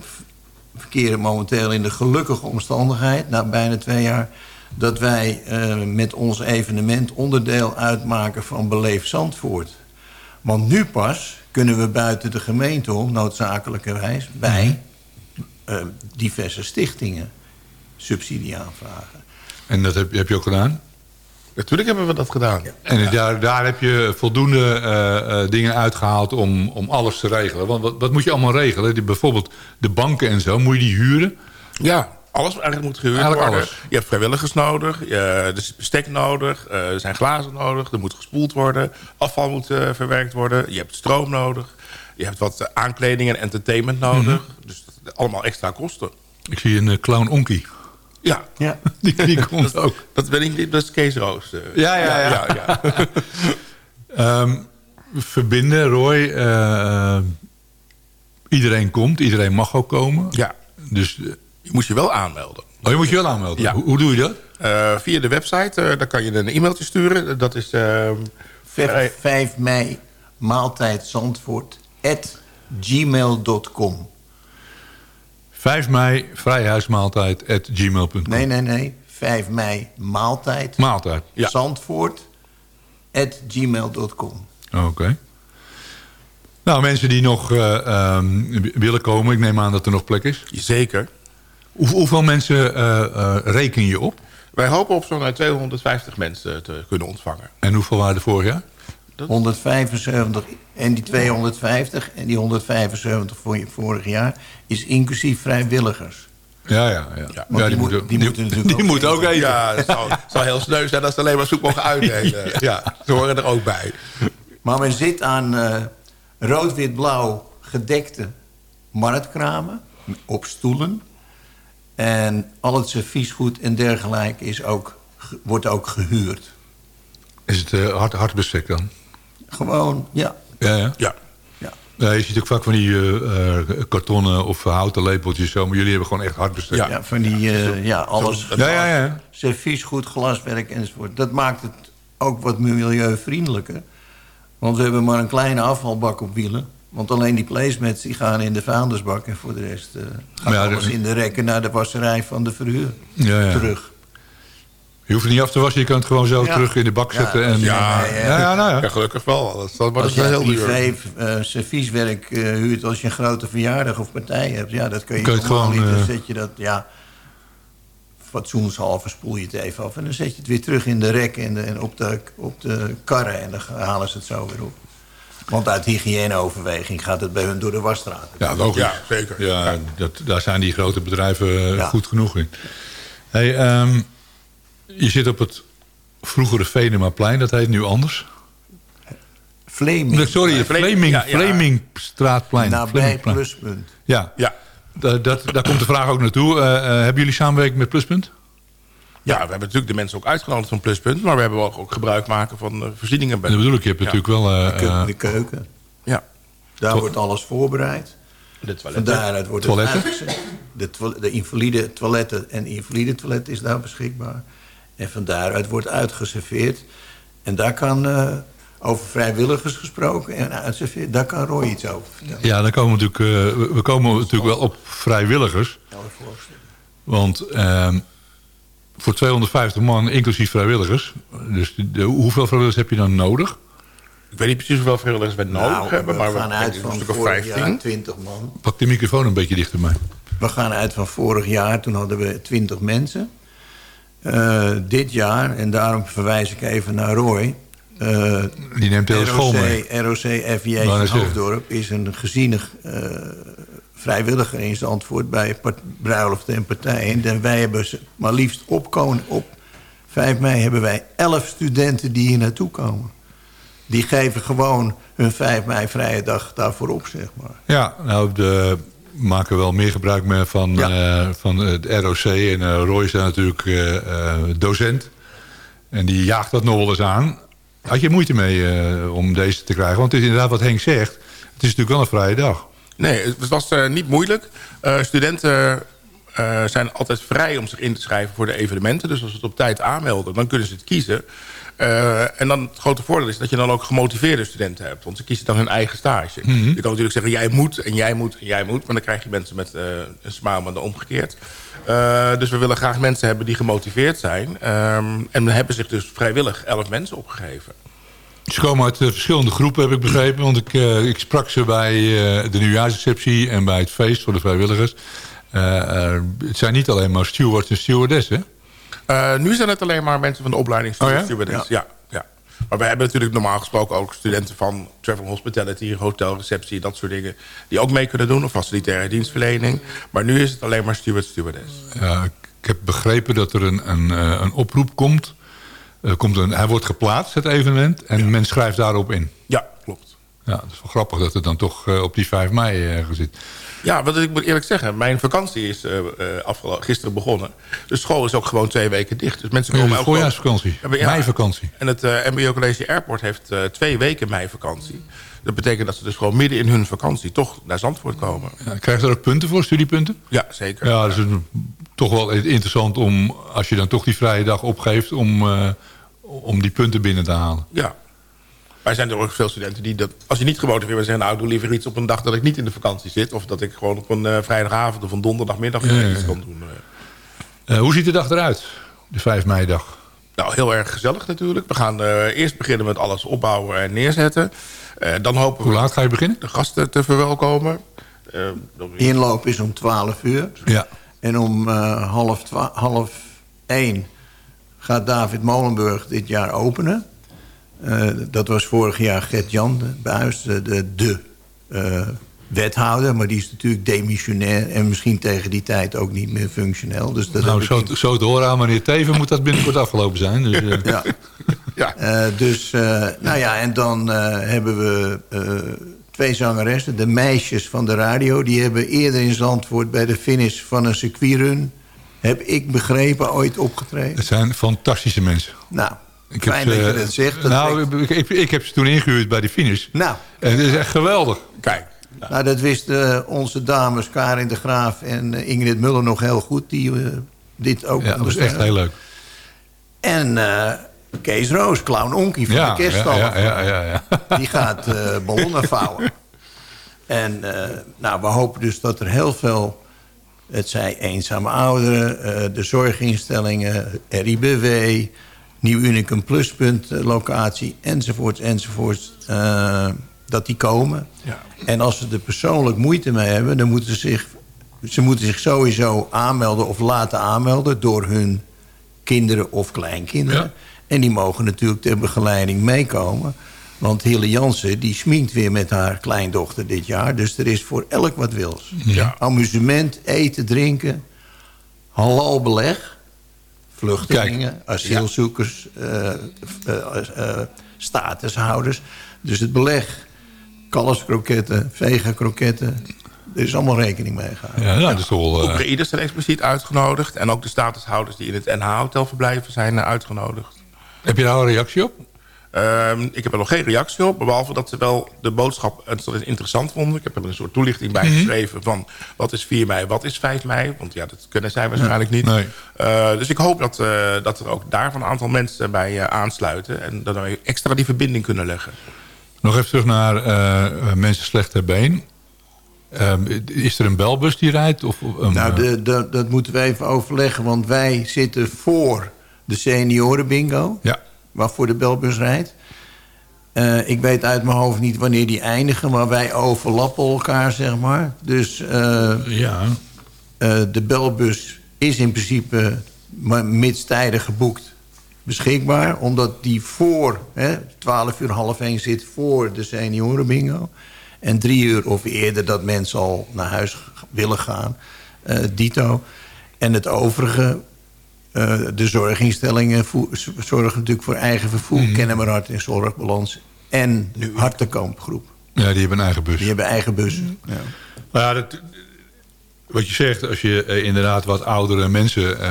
Speaker 13: verkeren momenteel in de gelukkige omstandigheid, na bijna twee jaar, dat wij eh, met ons evenement onderdeel uitmaken van Beleef Zandvoort. Want nu pas kunnen we buiten de gemeente om, noodzakelijkerwijs, bij eh, diverse stichtingen subsidie aanvragen.
Speaker 4: En dat heb, heb je ook gedaan?
Speaker 12: Natuurlijk hebben we dat gedaan.
Speaker 4: En daar, daar heb je voldoende eh, eh, dingen uitgehaald om, om alles te regelen. Want wat, wat moet je allemaal regelen? Die, bijvoorbeeld de banken en zo, moet je die huren?
Speaker 12: Ja, alles eigenlijk moet gehuurd
Speaker 4: Eigenlijk
Speaker 12: worden.
Speaker 4: alles.
Speaker 12: Je hebt vrijwilligers nodig, je, er is bestek nodig, eh, er zijn glazen nodig, er moet gespoeld worden, afval moet verwerkt worden, je hebt stroom nodig, je hebt wat aankleding en entertainment nodig. Dus dat- allemaal extra kosten.
Speaker 4: Ik zie een clown Onkie.
Speaker 12: Ja,
Speaker 13: Ja. [laughs]
Speaker 4: Die, [laughs] die komt
Speaker 12: dat,
Speaker 4: ook.
Speaker 12: dat ben ik niet, dat is Kees Roos. eh.
Speaker 4: Ja, ja, ja.
Speaker 12: ja, ja. [laughs]
Speaker 4: Ehm, verbinden, Roy. eh, iedereen komt, iedereen mag ook komen.
Speaker 12: Ja.
Speaker 4: Dus, eh,
Speaker 12: Je moet je wel aanmelden.
Speaker 4: oh, je moet je wel aanmelden.
Speaker 12: Ja.
Speaker 4: Hoe, hoe doe je dat?
Speaker 12: Eh, via de website, daar kan je een e-mailtje sturen. Dat is... ehm, vrij-
Speaker 13: 5 mei maaltijdzandvoort at gmail.com.
Speaker 4: 5 mei, vrijhuismaaltijd at gmail.com.
Speaker 13: Nee, nee, nee. 5 mei maaltijd
Speaker 4: Maaltijd.
Speaker 12: Ja.
Speaker 13: zandvoort at gmail.com.
Speaker 4: Oké. Nou, mensen die nog eh, ehm, willen komen, ik neem aan dat er nog plek is.
Speaker 12: Zeker.
Speaker 4: Hoe, hoeveel mensen eh, eh, reken je op?
Speaker 12: Wij hopen op zo'n eh, 250 mensen te kunnen ontvangen.
Speaker 4: En hoeveel waren er vorig jaar?
Speaker 13: 175 en die 250 en die 175 voor je vorig jaar is inclusief vrijwilligers.
Speaker 4: Ja, ja, ja.
Speaker 13: Ja, die, moet- die moeten natuurlijk
Speaker 4: die
Speaker 13: ook
Speaker 4: moeten ook eten.
Speaker 12: Ja, het zou, heel sneu zijn als ze alleen maar soep mogen uitdelen. [laughs] ja. ze horen er ook bij.
Speaker 13: Maar men zit aan eh, rood-wit-blauw gedekte marktkramen op stoelen. En al het serviesgoed en dergelijke is ook, wordt ook gehuurd.
Speaker 4: Is het eh, hard, hard bestek dan?
Speaker 13: Gewoon, ja.
Speaker 4: Ja, ja.
Speaker 12: Ja.
Speaker 13: ja.
Speaker 4: Ja, je ziet ook vaak van die eh, eh, kartonnen of houten lepeltjes zo. Maar jullie hebben gewoon echt hard bestek.
Speaker 13: Ja, van die, eh, ja, alles.
Speaker 4: Ja, ja, ja.
Speaker 13: Serviesgoed, glaswerk enzovoort. Dat maakt het ook wat milieuvriendelijker. Want we hebben maar een kleine afvalbak op wielen. Want alleen die placemats die gaan in de vaandersbak... en voor de rest eh, gaat
Speaker 4: Ja,
Speaker 13: alles in de rekken naar de wasserij van de verhuur
Speaker 4: Ja, ja.
Speaker 13: terug.
Speaker 4: Je hoeft het niet af te wassen, je kan het gewoon zo
Speaker 13: Ja.
Speaker 4: terug in de bak
Speaker 13: Ja,
Speaker 4: zetten. en,
Speaker 13: ja,
Speaker 4: ja,
Speaker 13: ja,
Speaker 4: ja, nou ja.
Speaker 12: Ja, gelukkig wel. Dat, dat, maar dat
Speaker 13: Als
Speaker 12: is wel
Speaker 13: je
Speaker 12: heel duur.
Speaker 13: privé eh, servieswerk eh, huurt als je een grote verjaardag of partij hebt... ja, dat kun je,
Speaker 4: Kun gewoon,
Speaker 13: niet. Dan
Speaker 4: eh,
Speaker 13: zet je dat, ja... fatsoenshalve spoel je het even af... en dan zet je het weer terug in de rek en, de, en op, de, op de karren... en dan halen ze het zo weer op. Want uit hygiëneoverweging gaat het bij hun door de wasstraat.
Speaker 4: Ja, logisch.
Speaker 12: Ja, zeker.
Speaker 4: Ja, Dat, daar zijn die grote bedrijven
Speaker 13: Ja.
Speaker 4: goed genoeg in. Hey, ehm, je zit op het vroegere Venemaplein, dat heet nu anders.
Speaker 13: Flaming.
Speaker 4: Nee, Sorry,
Speaker 12: Ja, Fleming,
Speaker 4: Fleming,
Speaker 12: ja, ja.
Speaker 4: Flemingstraatplein.
Speaker 13: Nabij
Speaker 4: Flemingplein.
Speaker 13: pluspunt.
Speaker 4: Ja,
Speaker 12: Ja.
Speaker 4: da- dat, daar komt de vraag ook naartoe. Eh, eh, hebben jullie samenwerking met Pluspunt?
Speaker 12: Ja, we hebben natuurlijk de mensen ook uitgenodigd van Pluspunt. Maar we hebben ook, ook gebruik maken van de voorzieningen. bij-
Speaker 4: Dat bedoel ik, je hebt
Speaker 12: Ja.
Speaker 4: natuurlijk wel... eh,
Speaker 13: De, keu-
Speaker 4: eh,
Speaker 13: de keuken.
Speaker 12: Ja.
Speaker 13: Daar
Speaker 4: To-
Speaker 13: wordt alles voorbereid.
Speaker 12: De toiletten.
Speaker 13: Van daaruit wordt
Speaker 4: Toiletten?
Speaker 13: het uitgezet. De, de invalide toiletten en invalide toilet is daar beschikbaar. En van daaruit wordt uitgeserveerd. En daar kan, eh, over vrijwilligers gesproken en uitserveerd... daar kan Roy iets over vertellen.
Speaker 4: ja, dan komen we natuurlijk, eh, we- komen natuurlijk wel op vrijwilligers. Want ehm, voor 250 man, inclusief vrijwilligers... dus de, de- hoeveel vrijwilligers heb je dan nodig?
Speaker 12: Ik weet niet precies hoeveel vrijwilligers we nodig
Speaker 13: Nou,
Speaker 12: hebben.
Speaker 13: we
Speaker 12: Maar
Speaker 13: gaan
Speaker 12: we
Speaker 13: uit
Speaker 12: een
Speaker 13: van
Speaker 12: stuk of
Speaker 13: vorig jaar
Speaker 12: 15.
Speaker 13: 20 man.
Speaker 4: Pak de microfoon een beetje dichterbij.
Speaker 13: We gaan uit van vorig jaar, toen hadden we 20 mensen. Eh, dit jaar, en daarom verwijs ik even naar Roy... eh,
Speaker 4: Die neemt de hele school mee.
Speaker 13: ROC, FJ
Speaker 4: zeggen.
Speaker 13: Hoofddorp is een gezienig eh, vrijwilliger in Zandvoort... bij bruiloften en partijen. En wij hebben ze maar liefst op, op 5 mei hebben wij 11 studenten die hier naartoe komen. Die geven gewoon hun 5 mei vrije dag daarvoor op, zeg maar.
Speaker 4: Ja, nou, de, maken wel meer gebruik mee van, eh, van het ROC. En eh, Roy is daar natuurlijk eh, docent. En die jaagt dat nog wel eens aan. Had je moeite mee om deze te krijgen? Want het is inderdaad wat Henk zegt. Het is natuurlijk wel een vrije dag.
Speaker 12: Nee, het was niet moeilijk. Studenten zijn altijd vrij om zich in te schrijven voor de evenementen. Dus als ze het op tijd aanmelden, dan kunnen ze het kiezen. Eh, en dan het grote voordeel is dat je dan ook gemotiveerde studenten hebt. Want ze kiezen dan hun eigen stage.
Speaker 4: Mhm.
Speaker 12: Je kan natuurlijk zeggen, jij moet en jij moet en jij moet. Maar dan krijg je mensen met eh, een smaal, maar dan omgekeerd. Eh, dus we willen graag mensen hebben die gemotiveerd zijn. Ehm, en hebben zich dus vrijwillig elf mensen opgegeven.
Speaker 4: Ze komen uit verschillende groepen, heb ik begrepen. Want ik, ik sprak ze bij de nieuwjaarsreceptie en bij het feest voor de vrijwilligers. Het zijn niet alleen maar stewards en stewardessen.
Speaker 12: Eh, nu zijn het alleen maar mensen van de opleiding
Speaker 4: Oh ja?
Speaker 12: stewardess. Ja. Ja, Maar we hebben natuurlijk normaal gesproken ook studenten van travel hospitality, hotelreceptie, dat soort dingen. Die ook mee kunnen doen, of facilitaire dienstverlening. Maar nu is het alleen maar steward, stewardess.
Speaker 4: Ja, ik heb begrepen dat er een, een, eh, een oproep komt. Er komt een, hij wordt geplaatst, het evenement. En men schrijft daarop in.
Speaker 12: Ja, klopt.
Speaker 4: Ja, het is wel grappig dat het dan toch eh, op die 5 mei ergens zit.
Speaker 12: Ja, want ik moet eerlijk zeggen, mijn vakantie is afgelo- gisteren begonnen. De school is ook gewoon twee weken dicht. Dus mensen komen elke
Speaker 4: voorjaarsvakantie.
Speaker 12: Ja.
Speaker 4: Meivakantie.
Speaker 12: En het eh, MBO College Airport heeft twee weken meivakantie. Dat betekent dat ze dus gewoon midden in hun vakantie toch naar Zandvoort komen.
Speaker 4: Ja, krijg je daar ook punten voor, studiepunten?
Speaker 12: Ja, zeker.
Speaker 4: Ja, dat is een- toch wel interessant om, als je dan toch die vrije dag opgeeft... om, om die punten binnen te halen.
Speaker 12: Ja. Maar er zijn er ook veel studenten die dat... Als je niet gemotiveerd bent, zeggen... nou, ik doe liever iets op een dag dat ik niet in de vakantie zit. Of dat ik gewoon op een eh, vrijdagavond of een donderdagmiddag
Speaker 4: Ja,
Speaker 12: iets
Speaker 4: ja.
Speaker 12: kan doen. eh.
Speaker 4: Eh, hoe ziet de dag eruit, de 5 mei dag?
Speaker 12: Nou, heel erg gezellig natuurlijk. We gaan eh, eerst beginnen met alles opbouwen en neerzetten. Eh, dan hopen we
Speaker 4: Hoe laat ga je beginnen?
Speaker 12: de gasten te verwelkomen.
Speaker 13: Inloop is om 12 uur.
Speaker 4: Ja.
Speaker 13: En om eh, half, half één gaat David Molenburg dit jaar openen. Eh, dat was vorig jaar Gert-Jan de Buis, de, de, de eh, wethouder. Maar die is natuurlijk demissionair en misschien tegen die tijd ook niet meer functioneel. Dus dat
Speaker 4: nou, zo,
Speaker 13: ik
Speaker 4: zo te horen aan meneer Teven moet dat binnenkort afgelopen zijn. Dus, eh,
Speaker 13: ja.
Speaker 12: Ja.
Speaker 13: Eh, dus, eh, nou ja, en dan eh, hebben we eh, twee zangeressen. De meisjes van de radio. Die hebben eerder in Zandvoort bij de finish van een circuitrun... heb ik begrepen, ooit opgetreden.
Speaker 4: het zijn fantastische mensen.
Speaker 13: Nou,
Speaker 4: Ik
Speaker 13: fijn
Speaker 4: heb
Speaker 13: dat
Speaker 4: ze-
Speaker 13: je dat zegt. Dat
Speaker 4: nou, ik, ik, ik heb ze toen ingehuurd bij de finish.
Speaker 13: nou,
Speaker 4: En het is echt geweldig.
Speaker 12: Kijk,
Speaker 13: nou, dat wisten eh, onze dames Karin de Graaf en eh, Ingrid Muller nog heel goed... die eh, dit ook
Speaker 4: Ja, dat was echt heel leuk.
Speaker 13: En eh, Kees Roos, Clown Onkie van
Speaker 4: Ja,
Speaker 13: de kerststal.
Speaker 4: ja, ja, ja, ja, [laughs] ja.
Speaker 13: Die gaat eh ballonnen [laughs] vouwen. En eh, nou, we hopen dus dat er heel veel Het zij eenzame ouderen, eh, de zorginstellingen, RIBW... Nieuw Unicum Pluspunt eh, locatie, enzovoorts, enzovoorts... eh, dat die komen.
Speaker 12: Ja.
Speaker 13: En als ze er persoonlijk moeite mee hebben... dan moeten ze zich, ze moeten zich sowieso aanmelden of laten aanmelden... door hun kinderen of kleinkinderen.
Speaker 4: Ja.
Speaker 13: En die mogen natuurlijk ter begeleiding meekomen. Want Hille Jansen die sminkt weer met haar kleindochter dit jaar. Dus er is voor elk wat wils.
Speaker 4: Ja.
Speaker 13: Amusement, eten, drinken. Halal beleg. Vluchtelingen, asielzoekers, eh, eh, eh, statushouders. Dus het beleg, kalfskroketten, vega-kroketten... er is allemaal rekening mee gehouden.
Speaker 4: Ja, nou, wel... eh,
Speaker 12: Oekraïners zijn expliciet uitgenodigd. En ook de statushouders die in het NH-hotel verblijven zijn uitgenodigd.
Speaker 4: heb je daar al een reactie op?
Speaker 12: Ehm, ik heb er nog geen reactie op, behalve dat ze wel de boodschap interessant vonden. Ik heb er een soort toelichting bij
Speaker 4: Mhm.
Speaker 12: geschreven van wat is 4 mei, wat is 5 mei. Want ja, dat kunnen zij waarschijnlijk niet.
Speaker 4: Nee.
Speaker 12: Eh, dus ik hoop dat, eh, dat er ook daarvan een aantal mensen bij eh, aansluiten. En dat we extra die verbinding kunnen leggen.
Speaker 4: Nog even terug naar mensen slecht ter been. Ehm, is er een belbus die rijdt? Of, een,
Speaker 13: Nou, de, de, dat moeten we even overleggen. Want wij zitten voor de senioren bingo.
Speaker 4: Ja.
Speaker 13: Waarvoor de belbus rijdt. Eh, ik weet uit mijn hoofd niet wanneer die eindigen. Maar wij overlappen elkaar, zeg maar. Dus eh,
Speaker 4: ja.
Speaker 13: eh, de belbus is in principe maar mits tijdig geboekt beschikbaar. Omdat die voor hè, 12 uur half 1 zit voor de senioren bingo. En drie uur of eerder dat mensen al naar huis willen gaan. dito. En het overige, eh, de zorginstellingen... zorgen natuurlijk voor eigen vervoer.
Speaker 4: Mhm.
Speaker 13: Kennemerhart en Zorgbalans. En de Hartenkampgroep.
Speaker 4: ja, die hebben een eigen bus.
Speaker 13: Die hebben eigen bussen. Ja.
Speaker 4: Maar ja, dat, wat je zegt, als je eh, inderdaad wat oudere mensen eh,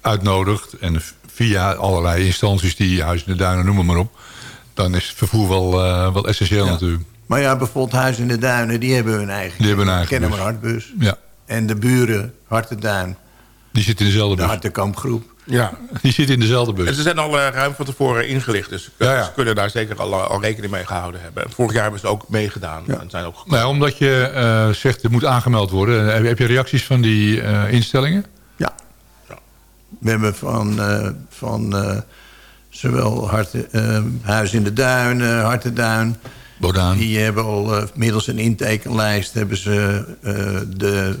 Speaker 4: uitnodigt... en via allerlei instanties die Huis in de Duinen noemen maar op... dan is het vervoer wel, wel essentieel natuurlijk.
Speaker 13: Maar ja, bijvoorbeeld Huis in de Duinen, die hebben hun eigen,
Speaker 4: Die hebben een eigen bus.
Speaker 13: Kennemerhartbus.
Speaker 4: Ja,
Speaker 13: En de buren, Hartenduin,
Speaker 4: die zit in dezelfde
Speaker 13: de
Speaker 4: bus.
Speaker 13: Hartenkampgroep.
Speaker 12: Ja.
Speaker 4: Die zit in dezelfde
Speaker 12: En
Speaker 4: bus.
Speaker 12: ze zijn al eh, ruim van tevoren ingelicht. Dus eh,
Speaker 4: Ja, ja.
Speaker 12: ze kunnen daar zeker al, al rekening mee gehouden hebben. En vorig jaar hebben ze ook meegedaan. En zijn ook
Speaker 4: Nou, omdat je eh, zegt, het moet aangemeld worden. Heb, heb je reacties van die eh, instellingen?
Speaker 13: Ja. We hebben van, eh, van eh, zowel Harte, eh, Huis in de Duinen, Hartenduin...
Speaker 4: Bodaan.
Speaker 13: Die hebben al eh, middels een intekenlijst... hebben ze eh, de,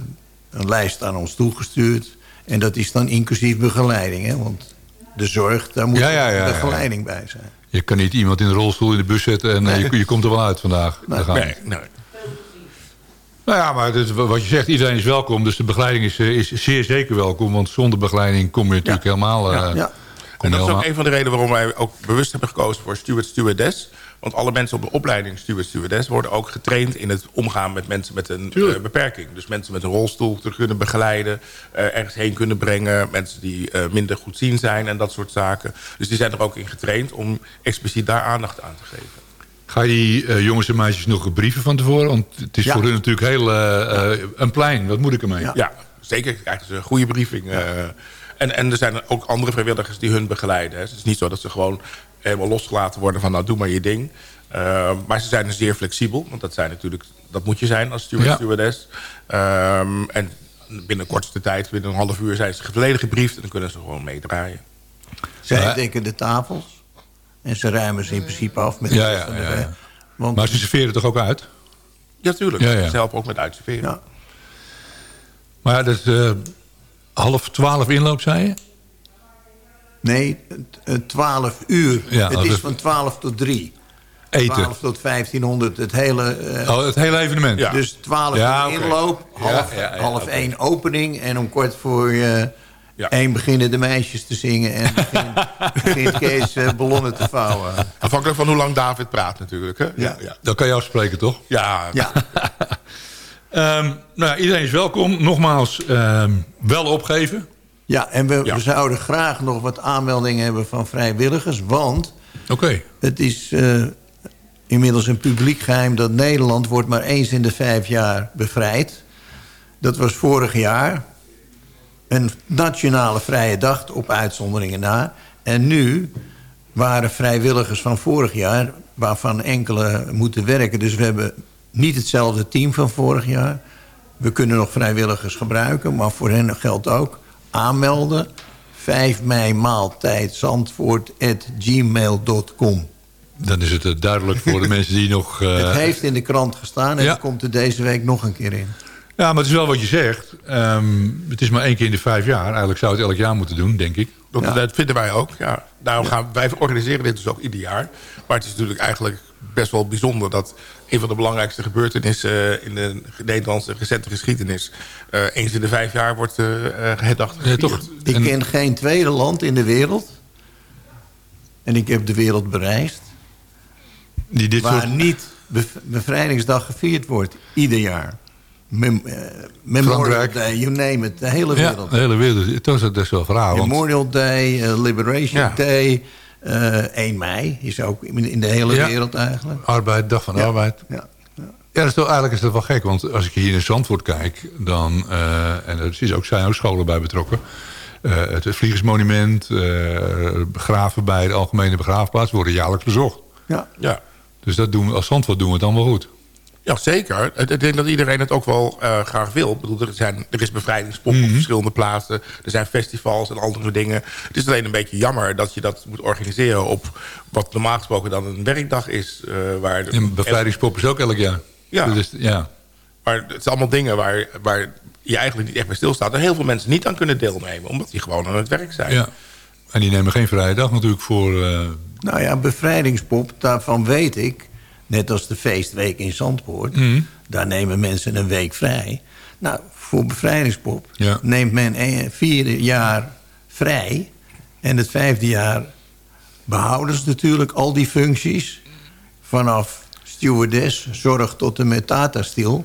Speaker 13: een lijst aan ons toegestuurd. En dat is dan inclusief begeleiding. Hè? Want de zorg, daar moet
Speaker 4: Ja, ja, ja, ja.
Speaker 13: begeleiding bij zijn.
Speaker 4: Je kan niet iemand in de rolstoel in de bus zetten en eh,
Speaker 13: Nee.
Speaker 4: je, je komt er wel uit vandaag.
Speaker 12: Nee,
Speaker 4: niet.
Speaker 12: nee.
Speaker 4: Nou ja, maar dit, wat je zegt, iedereen is welkom. Dus de begeleiding is, eh, is zeer zeker welkom. Want zonder begeleiding kom je natuurlijk helemaal... eh,
Speaker 13: Ja.
Speaker 4: en
Speaker 12: En dat is ook een van de redenen waarom wij ook bewust hebben gekozen voor steward stewardess. Want alle mensen op de opleiding steward stewardess worden ook getraind in het omgaan met mensen met een eh, beperking. Dus mensen met een rolstoel te kunnen begeleiden, eh, ergens heen kunnen brengen, mensen die eh, minder goed zien zijn en dat soort zaken. Dus die zijn er ook in getraind om expliciet daar aandacht aan te geven.
Speaker 4: Ga je die jongens en meisjes nog brieven van tevoren? Want het is
Speaker 13: Ja.
Speaker 4: voor hun natuurlijk heel een plein. Wat moet ik ermee?
Speaker 13: Ja.
Speaker 12: Ja, zeker krijgen ze een goede briefing. eh. en, en er zijn ook andere vrijwilligers die hun begeleiden. Hè. Het is niet zo dat ze gewoon helemaal losgelaten worden van nou doe maar je ding. Eh, maar ze zijn zeer flexibel. Want dat, zijn natuurlijk, dat moet je zijn als steward
Speaker 4: Ja.
Speaker 12: stewardess. Ehm, en binnen kortste tijd, binnen een half uur zijn ze volledig gebriefd. En dan kunnen ze gewoon meedraaien.
Speaker 13: Zij dekken de tafels. En ze ruimen ze in principe af met
Speaker 4: Ja,
Speaker 13: de
Speaker 4: ja,
Speaker 13: rest van de
Speaker 4: ja, ja.
Speaker 13: Want
Speaker 4: Maar ze serveren toch ook uit?
Speaker 12: Ja, tuurlijk.
Speaker 4: Ja, ja.
Speaker 12: Ze helpen ook met uitserveren.
Speaker 13: ja,
Speaker 4: Maar ja, dat is eh, half twaalf inloop, zei je?
Speaker 13: Nee, eh, 12 uur.
Speaker 4: Ja,
Speaker 13: het
Speaker 4: dat
Speaker 13: is
Speaker 4: is-
Speaker 13: van 12 tot 3.
Speaker 4: Eten.
Speaker 13: 12 tot 1500, het hele... eh,
Speaker 4: Oh, het hele evenement?
Speaker 12: Ja.
Speaker 13: Dus 12
Speaker 4: Ja,
Speaker 13: uur inloop, half,
Speaker 4: Ja, ja, ja,
Speaker 13: half
Speaker 4: oké.
Speaker 13: 1 opening... en om kwart voor eh
Speaker 12: Ja.
Speaker 13: één beginnen de meisjes te zingen... en begint, [laughs] begint Kees eh, ballonnen te vouwen.
Speaker 12: Afhankelijk van hoe lang David praat natuurlijk. Hè?
Speaker 13: Ja.
Speaker 12: ja.
Speaker 4: Dat kan jou spreken, toch?
Speaker 12: ja.
Speaker 13: Ja, [laughs]
Speaker 4: Ehm, nou, ja, iedereen is welkom. Nogmaals, ehm, wel opgeven.
Speaker 13: Ja en we,
Speaker 12: Ja.
Speaker 13: we zouden graag nog wat aanmeldingen hebben van vrijwilligers... want. Het is eh, inmiddels een publiek geheim dat Nederland wordt maar eens in de vijf jaar bevrijd. Dat was vorig jaar. Een nationale vrije dag op uitzonderingen na. En nu waren vrijwilligers van vorig jaar... waarvan enkele moeten werken. Dus we hebben niet hetzelfde team van vorig jaar. we kunnen nog vrijwilligers gebruiken, maar voor hen geldt ook aanmelden. 5 mei maaltijd zandvoort.gmail.com.
Speaker 4: Dan is het eh, duidelijk voor de [laughs] mensen die nog... eh,
Speaker 13: Het heeft in de krant gestaan en
Speaker 4: Ja.
Speaker 13: het komt er deze week nog een keer in.
Speaker 4: Ja, maar het is wel wat je zegt. Ehm, het is maar één keer in de vijf jaar. Eigenlijk zou het elk jaar moeten doen, denk ik.
Speaker 12: Dat, dat vinden wij ook. Ja. Daarom gaan wij organiseren dit dus ook ieder jaar. Maar het is natuurlijk eigenlijk best wel bijzonder dat een van de belangrijkste gebeurtenissen eh, in de Nederlandse recente geschiedenis eh, eens in de vijf jaar wordt eh herdacht. en gevierd.
Speaker 13: Ik ken geen tweede land in de wereld. En ik heb de wereld bereisd.
Speaker 4: Die dit
Speaker 13: waar
Speaker 4: soort-
Speaker 13: niet bev- bevrijdingsdag gevierd wordt. Ieder jaar. Mem eh, Memorial
Speaker 4: Frankrijk.
Speaker 13: Day, you name it. De hele
Speaker 4: Ja,
Speaker 13: wereld.
Speaker 4: de hele wereld. Dat is, dat is wel verhaal. Want
Speaker 13: Memorial Day, Liberation
Speaker 4: Ja.
Speaker 13: Day. Eh 1 mei is ook in in de hele
Speaker 4: Ja.
Speaker 13: wereld eigenlijk.
Speaker 4: arbeid, dag van
Speaker 13: Ja.
Speaker 4: arbeid.
Speaker 13: Ja.
Speaker 4: Ja, dat is toch, eigenlijk is dat wel gek. Want als ik hier in Zandvoort kijk... dan, eh, en er is ook, zijn ook scholen bij betrokken... eh, het Vliegersmonument, eh begraven bij de Algemene Begraafplaats... worden jaarlijks bezocht.
Speaker 13: Ja.
Speaker 12: Ja.
Speaker 4: Dus dat doen we, als Zandvoort doen we het dan wel goed.
Speaker 12: Ja, zeker. Ik denk dat iedereen het ook wel eh, graag wil. Ik bedoel, er, zijn, er is bevrijdingspop
Speaker 4: Mhm.
Speaker 12: op verschillende plaatsen. Er zijn festivals en andere dingen. Het is alleen een beetje jammer dat je dat moet organiseren... op wat normaal gesproken dan een werkdag is. eh, waar de-
Speaker 4: En bevrijdingspop is ook elk jaar.
Speaker 12: Ja.
Speaker 4: Is, ja.
Speaker 12: Maar het zijn allemaal dingen waar, waar je eigenlijk niet echt bij stilstaat. En heel veel mensen niet aan kunnen deelnemen. Omdat die gewoon aan het werk zijn.
Speaker 4: ja. En die nemen geen vrije dag natuurlijk voor... eh,
Speaker 13: Nou ja, bevrijdingspop, daarvan weet ik... net als de feestweek in Zandpoort...
Speaker 4: Mhm.
Speaker 13: daar nemen mensen een week vrij. Nou, voor bevrijdingspop
Speaker 4: Ja.
Speaker 13: neemt men een, vier jaar vrij... en het vijfde jaar behouden ze natuurlijk al die functies... vanaf stewardess, zorg tot en met tata-stil.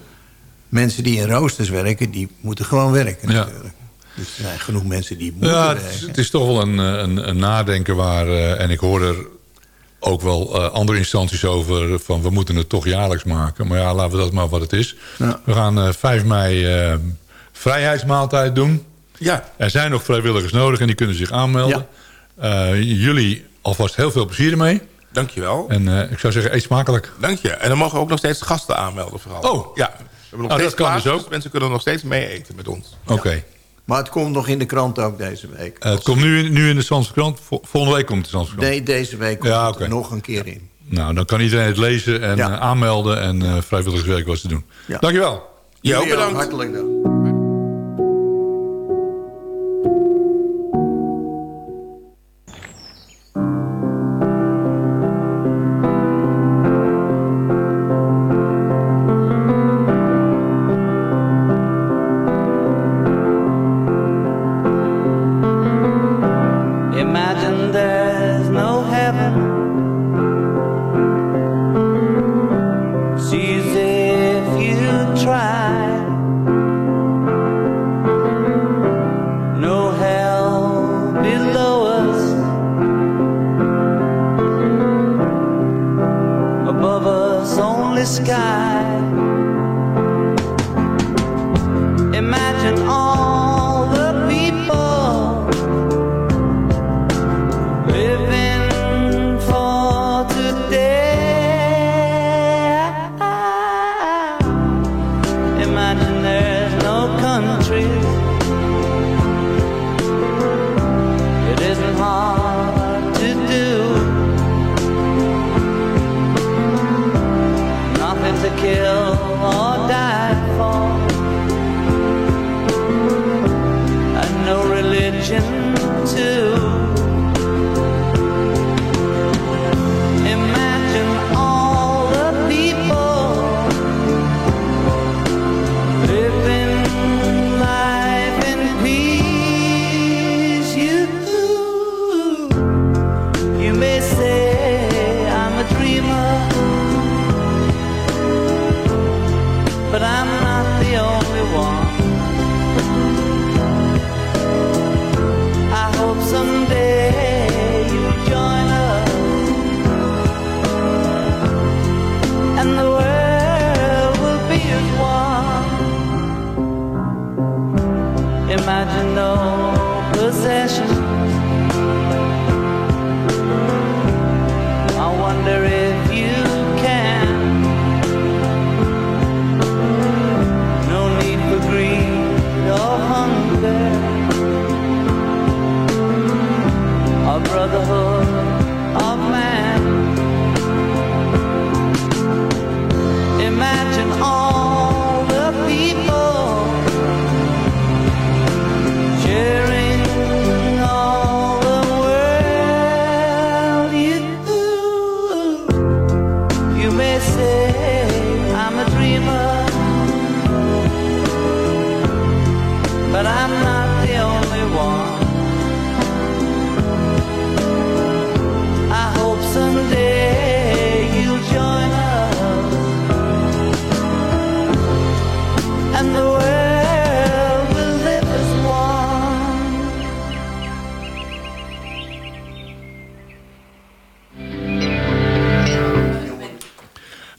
Speaker 13: Mensen die in roosters werken, die moeten gewoon werken
Speaker 4: Ja.
Speaker 13: natuurlijk. Dus er zijn genoeg mensen die moeten
Speaker 4: Ja, het
Speaker 13: werken.
Speaker 4: is, het is toch wel een, eh, een, een nadenken waar... eh, en ik hoor er ook wel eh, andere instanties over... van we moeten het toch jaarlijks maken. Maar ja, laten we dat maar wat het is.
Speaker 13: Ja.
Speaker 4: We gaan eh 5 mei eh, vrijheidsmaaltijd doen.
Speaker 12: Ja.
Speaker 4: Er zijn nog vrijwilligers nodig en die kunnen zich aanmelden. Eh, jullie alvast heel veel plezier ermee.
Speaker 12: Dankjewel.
Speaker 4: En eh, ik zou zeggen, eet smakelijk.
Speaker 12: Dank je. En dan mogen we ook nog steeds gasten aanmelden vooral.
Speaker 4: Oh.
Speaker 12: Ja. We hebben nog
Speaker 4: Oh,
Speaker 12: steeds
Speaker 4: dat kan dus ook.
Speaker 12: mensen kunnen nog steeds mee eten met ons.
Speaker 4: Oké.
Speaker 13: Maar het komt nog in de krant ook deze week.
Speaker 4: Eh, het komt nu, in- nu in de Zandse krant. Vol- Volgende week komt het in de Zandse krant.
Speaker 13: Nee, deze week komt
Speaker 4: Ja,
Speaker 13: het er nog een keer in.
Speaker 4: Nou, dan kan iedereen het lezen en
Speaker 13: Ja.
Speaker 4: eh, aanmelden en eh, vrijwilligerswerk wat ze doen.
Speaker 13: Ja.
Speaker 4: Dankjewel.
Speaker 12: Ja,
Speaker 13: Jullie ook
Speaker 12: bedankt.
Speaker 13: Hartelijk dank.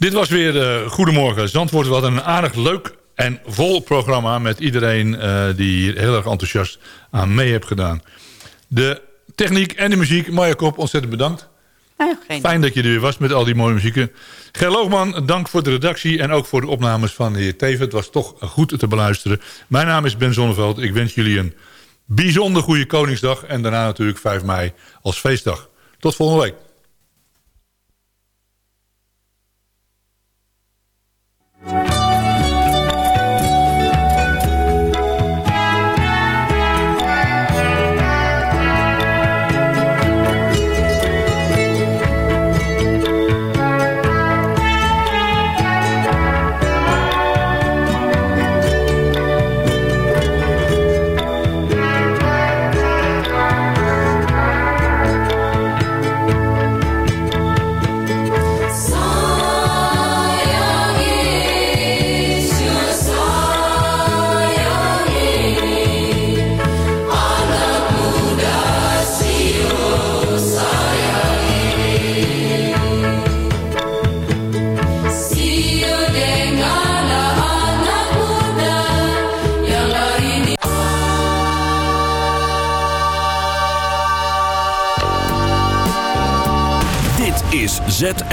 Speaker 4: Dit was weer eh, Goedemorgen Zandvoort. We hadden een aardig leuk en vol programma... met iedereen eh, die hier heel erg enthousiast aan mee heeft gedaan. De techniek en de muziek. Maya Kop, ontzettend bedankt. Fijn dat je er weer was met al die mooie muzieken. Ger Loogman, dank voor de redactie en ook voor de opnames van de heer Teven. Het was toch goed te beluisteren. Mijn naam is Ben Zonneveld. Ik wens jullie een bijzonder goede Koningsdag. En daarna natuurlijk 5 mei als feestdag. Tot volgende week.